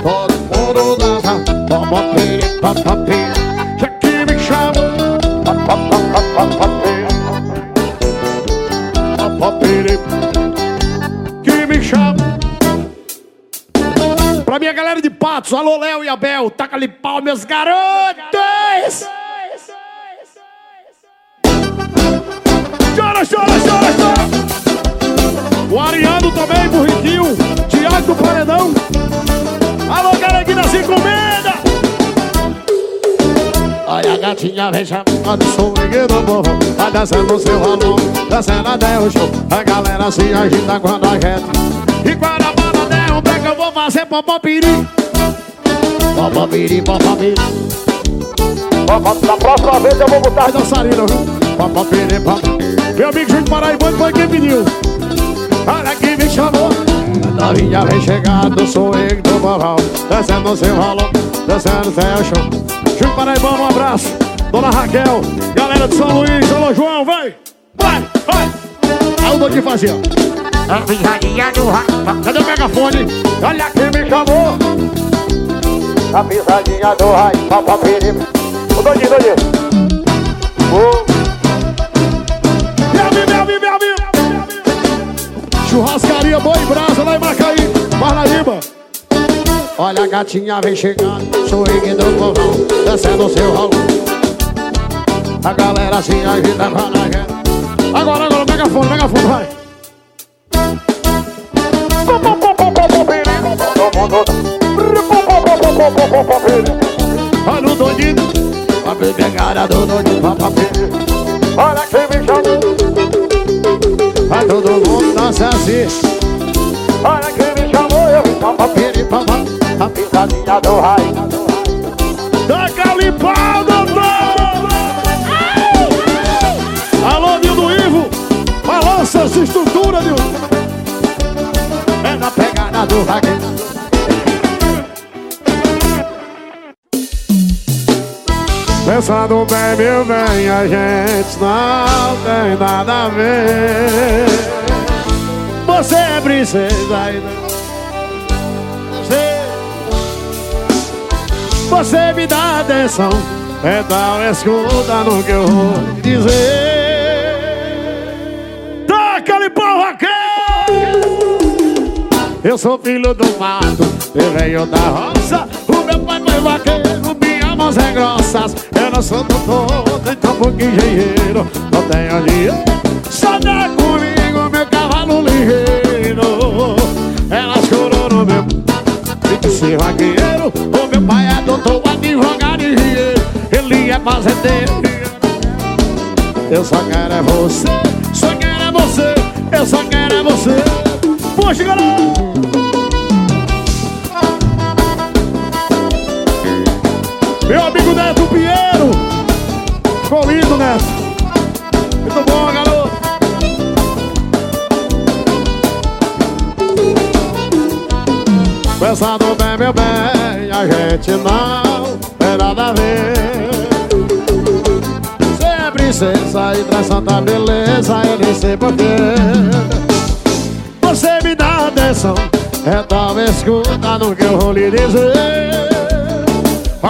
Todo mundo dança. Popopiri, popopiri Já que me chama Popopiri Que me chama Pra minha galera de Patos, alô Léo e Abel Taca-lhe pau, meus garotos Chora, chora, chora, chora. O Ariano também, Burriquinho. Tiago do Paredão. Alô, Galeguinha sem comida. Olha a gatinha vem chamando swing do povo Vai dançando seu valor, dançando até o show A galera se agita quando a gente E quando a banda der um break eu vou fazer popopiri Popopiri, popopiri Da próxima vez eu vou botar dançarina, viu? Popopiri, popopiri meu amigo Júlio Paraibano foi quem pediu. Olha quem me chamou. Novinha vem chegando, sou eu do Boral. Descendo seu valor, descendo seu show. Júlio Paraibano, um abraço. Dona Raquel, galera de São Luís, alô João, vem. Vai, vai. Aí o Dodinho fazia. A pisadinha do raio. Cadê o megafone? Olha quem me chamou. A pisadinha do raio. Papapiri. O Dodinho, Dodinho. Oh. Churrascaria Boi Brasa lá em Macaí, Parnaíba. Olha a gatinha vem chegando, swing do povão, descendo o seu rolo. A galera se agita pra na Agora, agora, megafone, megafone, vai. Olha o doidinho, a pegada do doidinho, papapê. Olha. Vai todo mundo dança assim. Olha quem me chamou, eu vim pra piripamã A pisadinha do raio Pensando bem, meu bem, a gente não tem nada a ver. Você é princesa ainda Você. Você me dá atenção Então escuta no que eu vou dizer. Toca-lhe pau, Raquel Eu sou filho do mato Eu venho da roça O meu pai foi vaqueiro mãos é grossas Eu não sou doutor, nem tampouco engenheiro. Não tenho dinheiro, só dá comigo meu cavalo ligeiro. Elas curou no meu de ser vaqueiro. O meu pai é doutor, advogado e Ele é fazendeiro Eu só quero é você, só quero é você Eu só quero é você. Puxa, galera! Meu amigo Neto Pinheiro. Ficou lindo, Neto. Muito bom, garoto. Pensando bem, meu bem A gente não tem nada a ver. Você é princesa e traz tanta beleza Eu nem sei porquê. Você me dá atenção Então escuta no que eu vou lhe dizer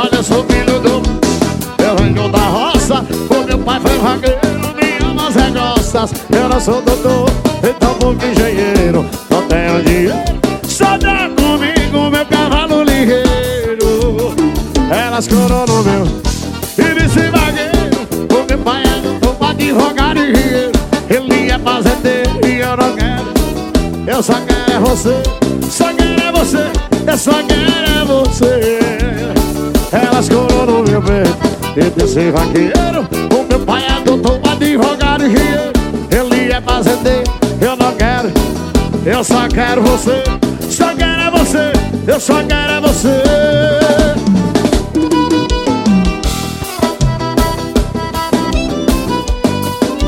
Olha, filho do... Eu venho da roça O meu pai foi vaqueiro Minha mãos é grossas. Eu não sou doutor Então pouco engenheiro. Não tenho dinheiro Só dá comigo meu cavalo ligeiro. Elas coram no meu E disse vaqueiro O meu pai é doutor Advogado e engenheiro Ele é fazendeiro E eu não quero. Eu só quero é você Só quero é você Eu só quero é você elas coram no meu peito E desse vaqueiro O meu pai é doutor, advogado e Ele é fazendeiro Eu não quero Eu só quero você Só quero é você Eu só quero é você.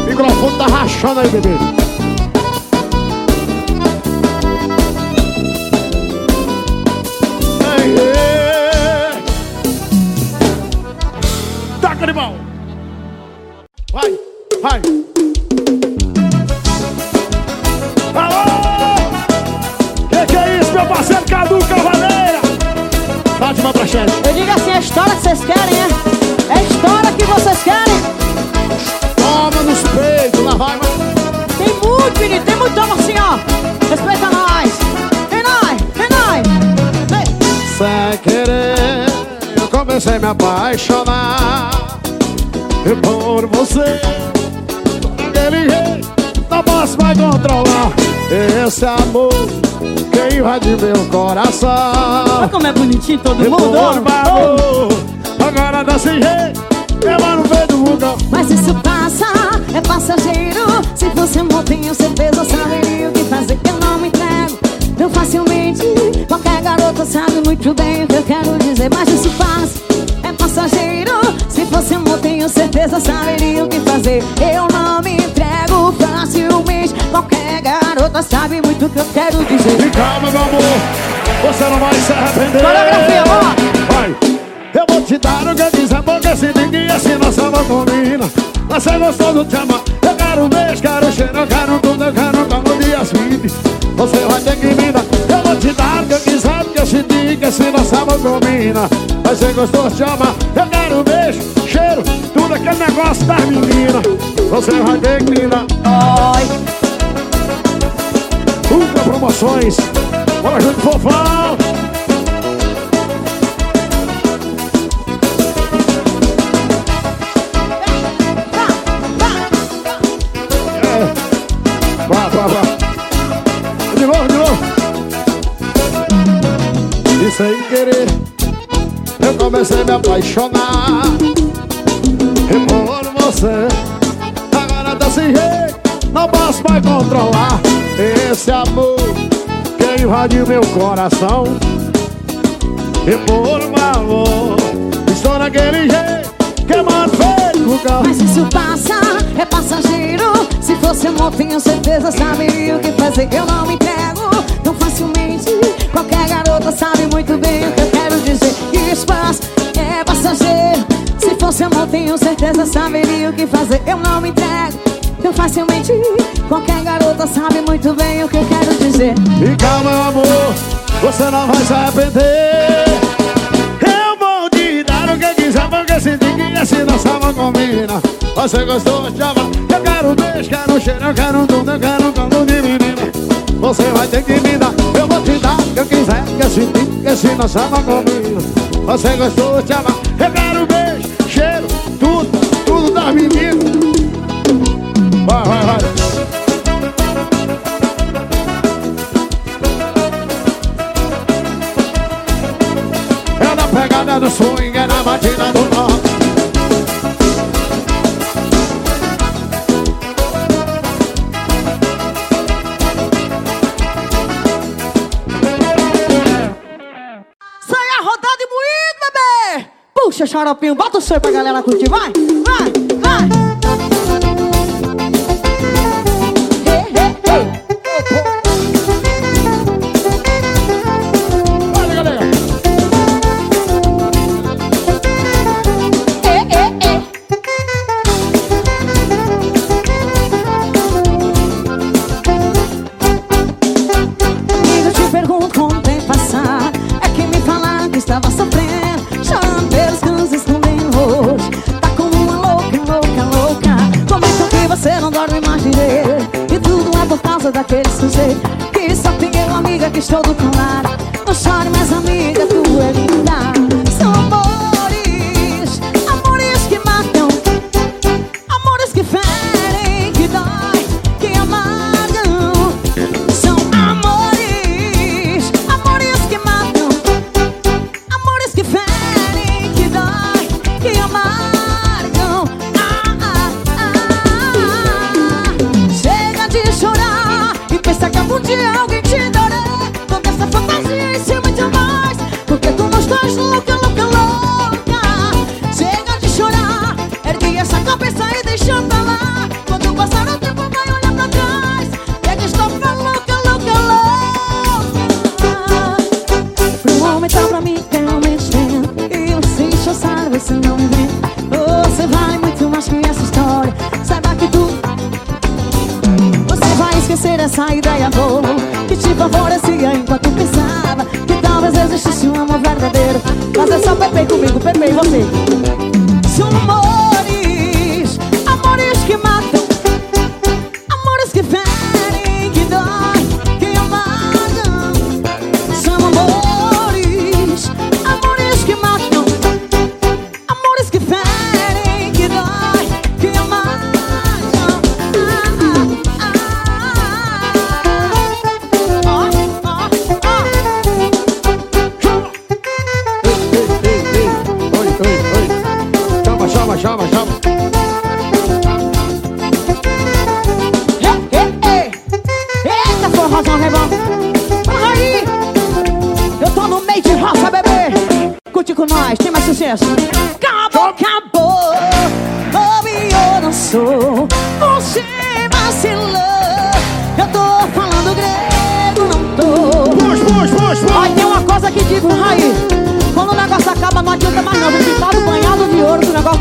Microfone tá rachando aí, bebê meu coração. Olha como é bonitinho todo mundo Por favor, agora desse jeito Eu mando ver do vulcão Mas isso passa, é passageiro. Se fosse amor tenho certeza saberia o que fazer Eu não me entrego tão facilmente. Qualquer garota sabe muito bem o que eu quero dizer Mas isso passa, é passageiro. Se fosse amor tenho certeza saberia o que fazer. Eu não me entrego facilmente. Qualquer garota sabe muito o que eu quero dizer. E calma meu amor, você não vai se arrepender. Coreografia, amor Vai, eu vou te dar o que quiser Porque se ninguém assim nossa amor combina. Você gostou do te amar. Eu quero beijo, quero cheiro, eu quero tudo Eu quero como dias 20 Você vai ter que me dar. Eu vou te dar o quiser Porque eu senti que se nossa amor combina. Você gostou amar. Eu quero beijo, cheiro, tudo aquele negócio das meninas Você vai ter que me dar. Oi. Ultra Promoções Bora junto, fofão. É. Vá, vá, vá. De novo, de novo. E sem querer Eu comecei a me apaixonar. E por você. Agora desse jeito Não posso mais controlar Esse amor invadiu meu coração. E por favor Estou naquele jeito Que manda feito. O carro Mas isso passa, é passageiro. Se fosse amor, tenho certeza saberia o que fazer Eu não me entrego tão facilmente. Qualquer garota sabe muito bem o que eu quero dizer. Isso passa, é passageiro. Se fosse amor, tenho certeza saberia o que fazer. Eu não me entrego tão facilmente Qualquer garota sabe muito bem o que eu quero dizer E calma, amor, você não vai se arrepender. Eu vou te dar o que quiser, porque se ninguém assim nossa alma combina. Você gostou de amar, eu quero beijo, quero cheiro, eu quero tudo, eu quero colo de menina. Você vai ter que me dar, eu vou te dar o que eu quiser, que se ninguém assim nossa alma combina. Você gostou de amar, eu quero beijo, Rodada de moído, bebê! Puxa, xaropinho, bota o seu pra galera curtir, vai! Vai, amiga, que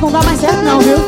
não dá mais certo, não, viu?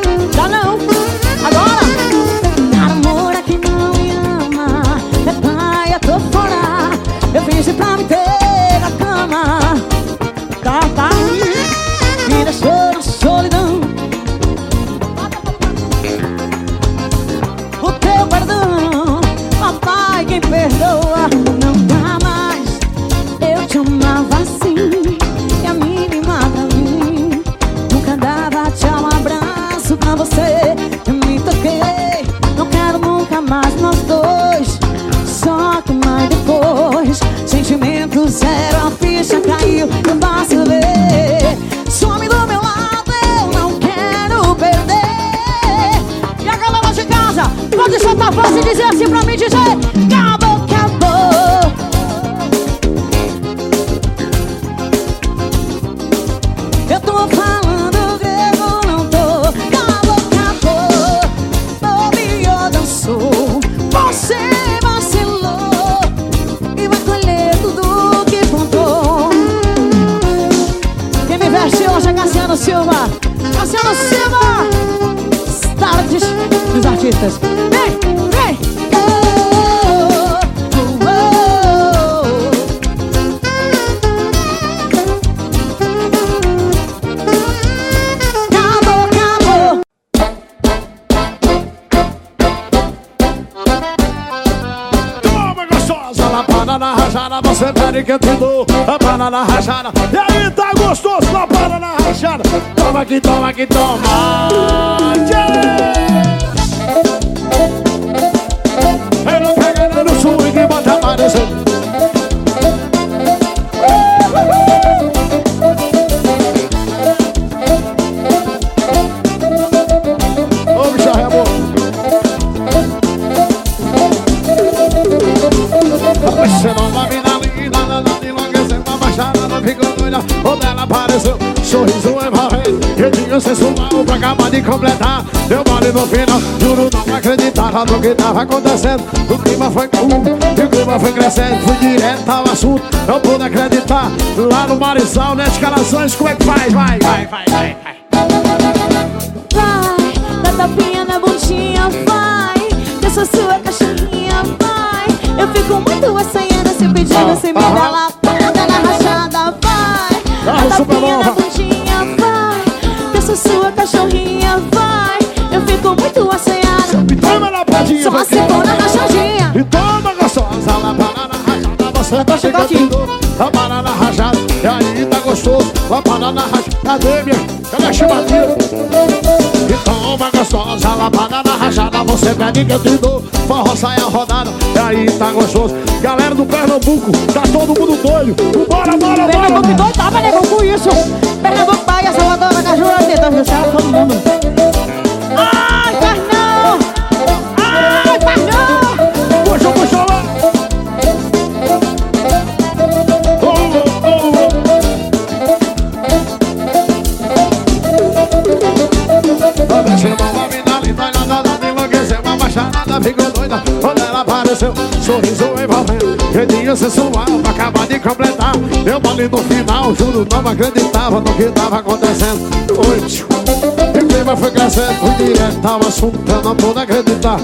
Escalações, como é que faz? Vai, vai, vai, vai, vai Vai, dá tapinha na bundinha, vai Que eu sou sua cachorrinha, vai Eu fico muito assanhada se pedindo, se me dá aham. Na rajada Cadê a chibatinha? E toma gostosa, lapada na rajada Você pede que eu te dou Forró sai a rodada E aí tá gostoso Galera do Pernambuco, tá todo mundo doido Bora, bora, Pernambuco bora doido, tá, Pernambuco com isso Pernambuco, Bahia, Salvador, Aracaju, Tenta, Rio Céu, todo mundo apareceu Sorriso envolvendo, jeitinho sensual Pra acabar de completar. Deu mole no final, juro, não acreditava No que tava acontecendo. Oi, tio. E o clima foi crescendo, fui direto ao assunto Eu não pude acreditar.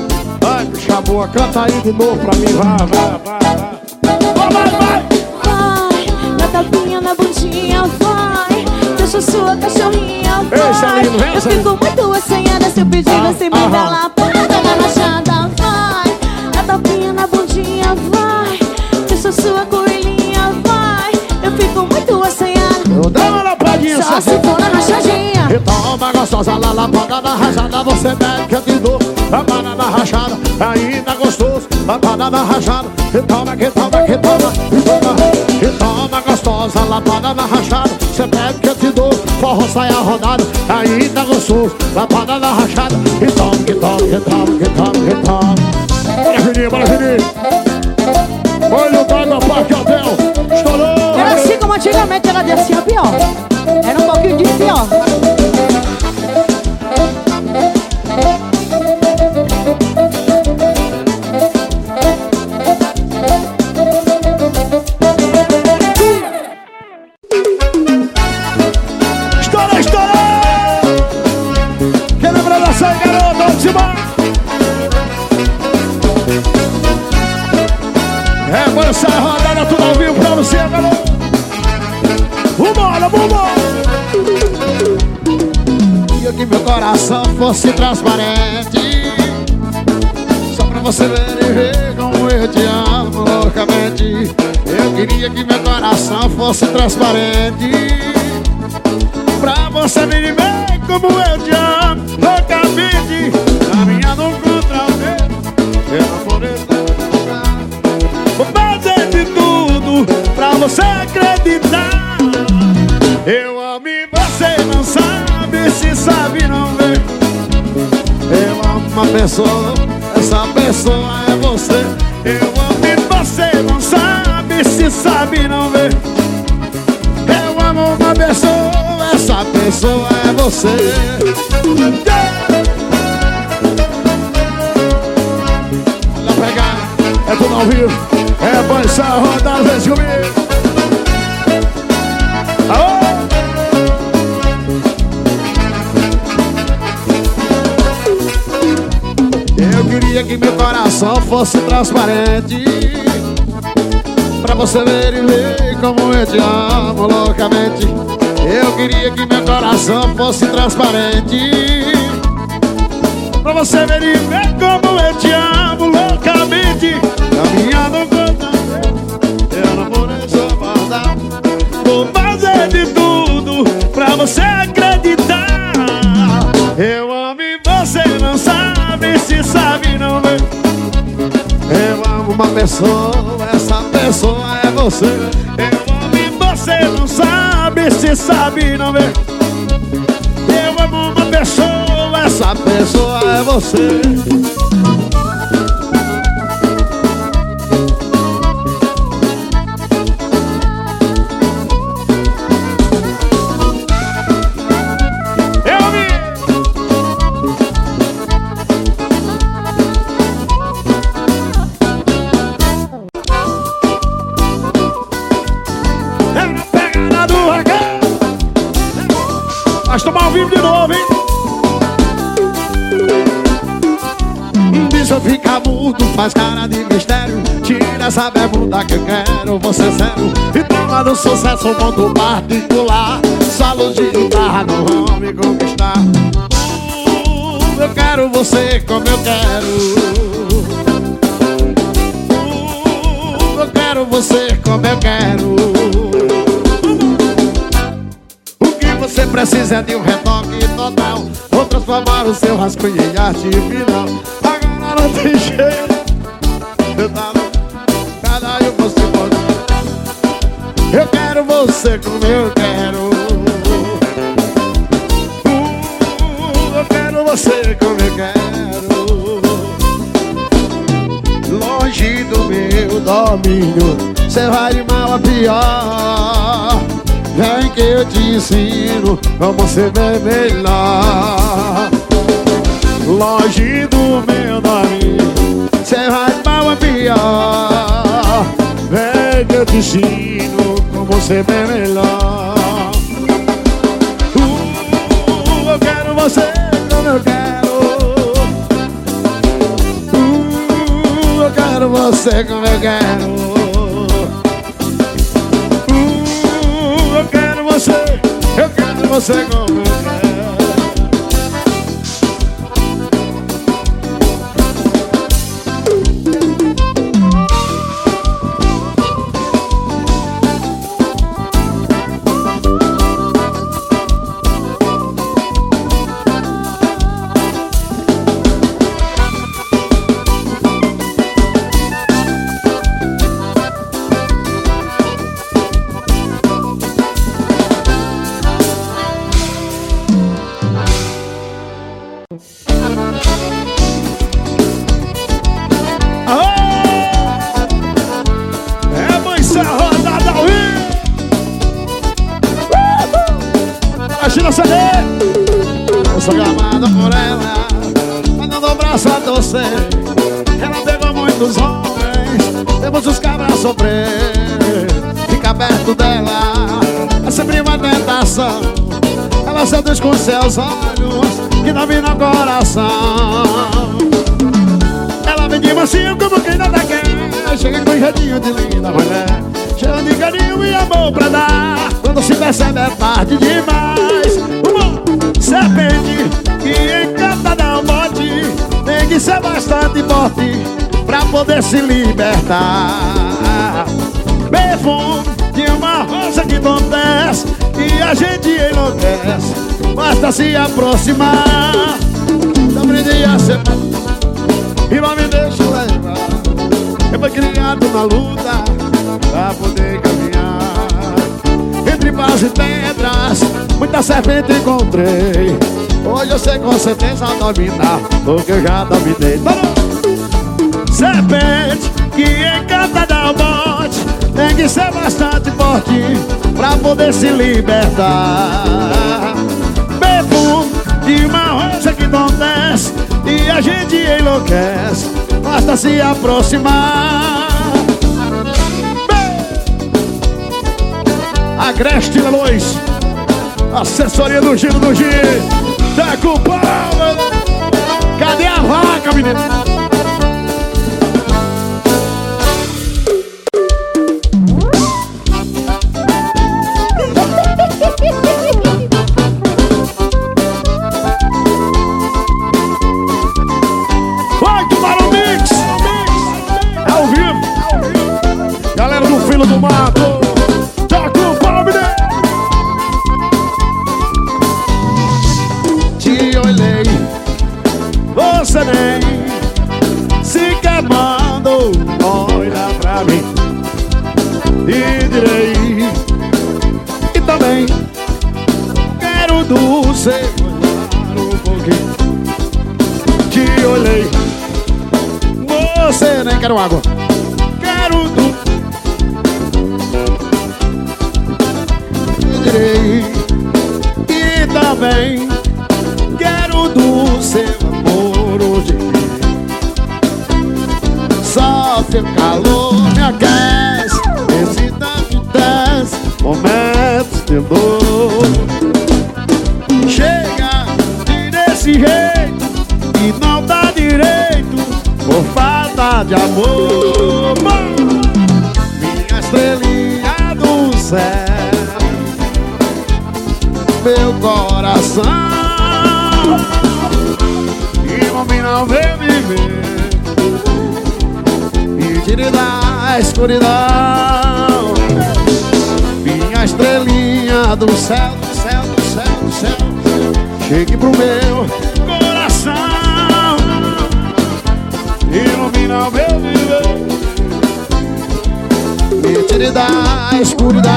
Ai, puxa boa, canta aí de novo pra mim Vai, vai, vai, vai. Vai, vai, vai. Vai, dá tapinha na bundinha, vai. Sou sua cachorrinha, vai. Ei, Eu fico muito assanhada se eu pedir Ah, você me dá aham. lapada na rachadinha. E toma gostosa, lá na rajada Você bebe que eu te dou Lapada na rajada, ainda gostoso Lapada na rajada. E toma, que toma, que toma E toma, e toma gostosa Lapada na rajada Você bebe que eu te dou Forró sai a rodada Ainda gostoso Lapada na rajada. E toma, que toma, que toma, que toma, que toma. Bora, Juninho, bora, Juninho. Olha o Daga Parque Hotel Estourou. Era assim como antigamente Antigamente ela dizia assim, ó. Estoura, estoura! Quer lembrar embora! É, bora essa rodada tudo ao vivo pra você, garoto! Vambora, vambora! Coração fosse transparente. Só pra você ver e ver como eu te amo loucamente. Eu queria que meu coração fosse transparente. Pra você ver e ver como eu te amo loucamente. Caminhando contra o meu Eu não vou Vou fazer de tudo pra você acreditar uma pessoa, essa pessoa é você. Eu amo e você não sabe, se sabe não vê Eu amo uma pessoa, essa pessoa é você. Olha a pegada, é tudo ao vivo. É essa rodada, vem comigo que meu coração fosse transparente. Pra você ver e ver como eu te amo loucamente. Eu queria que meu coração fosse transparente. Pra você ver e ver como eu te amo loucamente. Caminhando contra eu não vou nem suportar Vou fazer de tudo pra você acreditar. Eu sabe não vê Eu amo uma pessoa, essa pessoa é você. Eu amo e você não sabe, se sabe não vê Eu amo uma pessoa, Essa pessoa é você faz cara de mistério. Tira essa bermuda que eu quero, você é sério E toma do sucesso um ponto particular. Luz de guitarra não vão me conquistar. Uh, Eu quero você como eu quero. Uh, Eu quero você como eu quero. O que você precisa é de um retoque total. Vou transformar o seu rascunho em arte final. Agora não tem jeito Cada eu posso embora Eu quero você como eu quero. Uh, Eu quero você como eu quero. Longe do meu domínio Cê vai de mal a pior. Vem que eu te ensino Como ser bem melhor. Longe do meu domínio Cê vai mal a pior Vem que eu te ensino Como ser bem melhor Uh, Eu quero você como eu quero Uh, eu quero você como eu quero. Uh, eu quero você, eu quero você como eu quero. Libertar. Perfume de uma rosa que acontece E a gente enlouquece Basta se aproximar. Brinde a ser E não me deixa levar. Eu fui criado na luta Pra poder caminhar. Entre pás e pedras Muita serpente encontrei. Hoje eu sei com certeza dominar Porque eu já dominei Serpente que encanta da morte. Tem que ser bastante forte Pra poder se libertar. Perfume de uma rosa que acontece E a gente enlouquece. Basta se aproximar. Agreste na luz. Assessoria do Giro do Giro. Tá com palma Cadê a vaca, menino? E da escuridão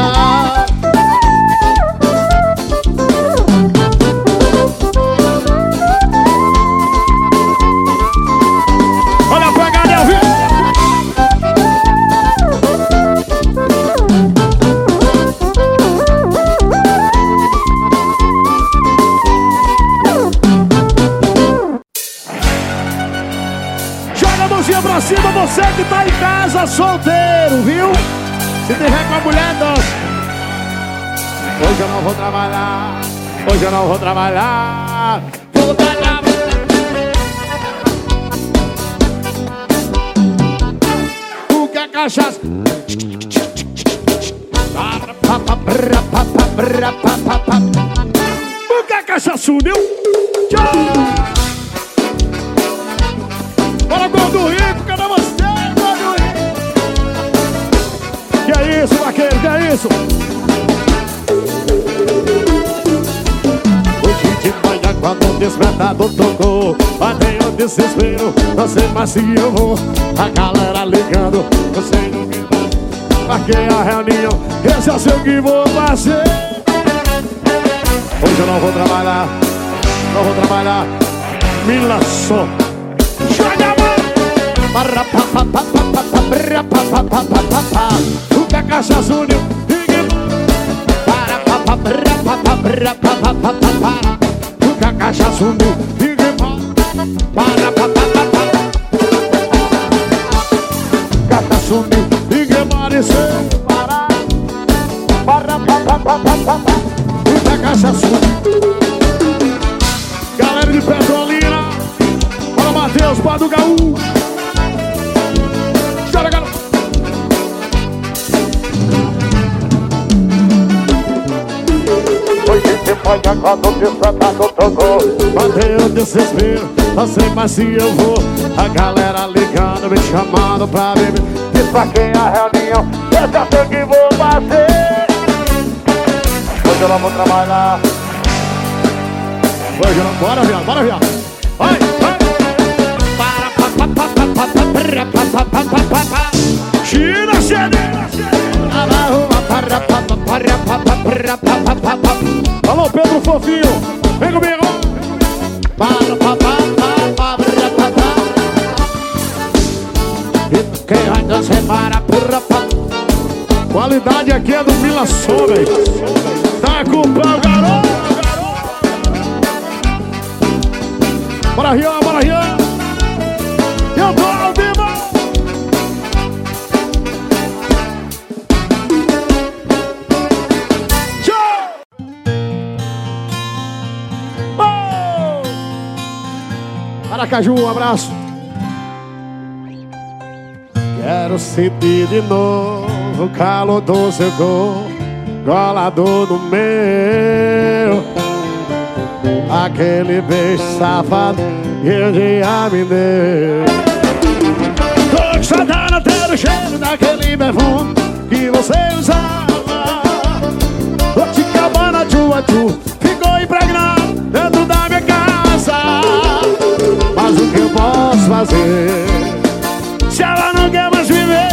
Olha pra galera? Joga a pra cima, você que tá em casa solteiro, viu? Se tiver com a mulher, dança. Hoje eu não vou trabalhar, hoje eu não vou trabalhar. Vou trabalhar. O que é cachaça? O que é cachaça, uniu? Tchau! Despertador tocou Batei o desespero, sei mais se eu vou A galera ligando, não sei no que dá Marquei a reunião, esse é o que vou fazer Hoje eu não vou trabalhar, não vou trabalhar Me lançou Joga a mão! Para. O que a cachaça uniu? Para, pa, pa, pra, pa, pa, pra, pa, pa, pa. Muita Foi quando o despertado tocou Bateu o desespero, não sei mais se eu vou. A galera ligando, me chamando pra beber. Despaquei a reunião, eu já sei que vou fazer. Hoje eu não vou trabalhar. Hoje não, bora viado, bora viado. Vai, vai. Tira, CD Alô, Pedro Fofinho, vem comigo. Quem vai dançar para Qualidade aqui é do Vila Sombra Tá com o pau, garoto Bora Rian, bora Rian. Eu tô Aracaju, um abraço. Quero sentir de novo o calor do seu corpo Colador do meu. Aquele beijo safado que um dia me deu. Tô saudade até cheiro daquele perfume que você usava. Ô cabana tua tu fazer. Se ela não quer mais viver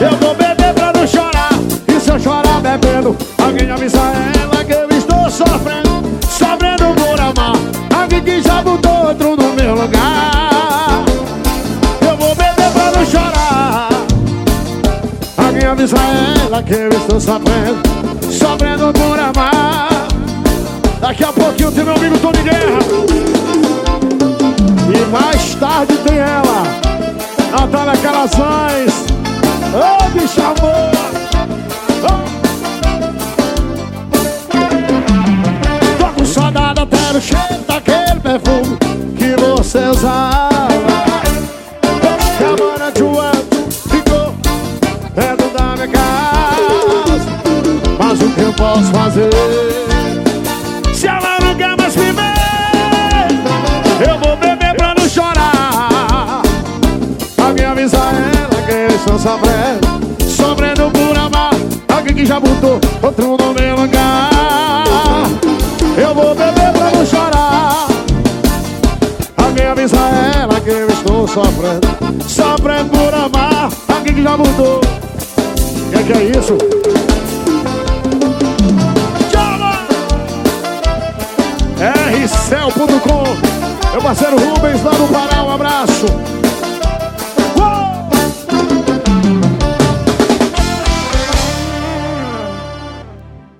Eu vou beber pra não chorar. E se eu chorar bebendo Alguém avisa ela que eu estou sofrendo Sofrendo por amar. Alguém que já botou outro no meu lugar. Eu vou beber pra não chorar. Alguém avisa ela que eu estou sofrendo Sofrendo por amar. Daqui a pouquinho tem meu amigo Tony Guerra mais tarde tem ela. Natália Calazans. Ô, oh, bicho amor. Oh. Tô com saudade até no cheiro daquele perfume Que você usava. Cabana de ano ficou dentro da minha casa. Mas o que eu posso fazer estou sofrendo Sofrendo por amar Alguém que já botou outro no meu lugar. Eu vou beber pra não chorar. Alguém avisa ela que eu estou sofrendo. Sofrendo por amar Alguém que já botou. O que, é que é isso? Rcel.com Meu parceiro Rubens lá no Pará, um abraço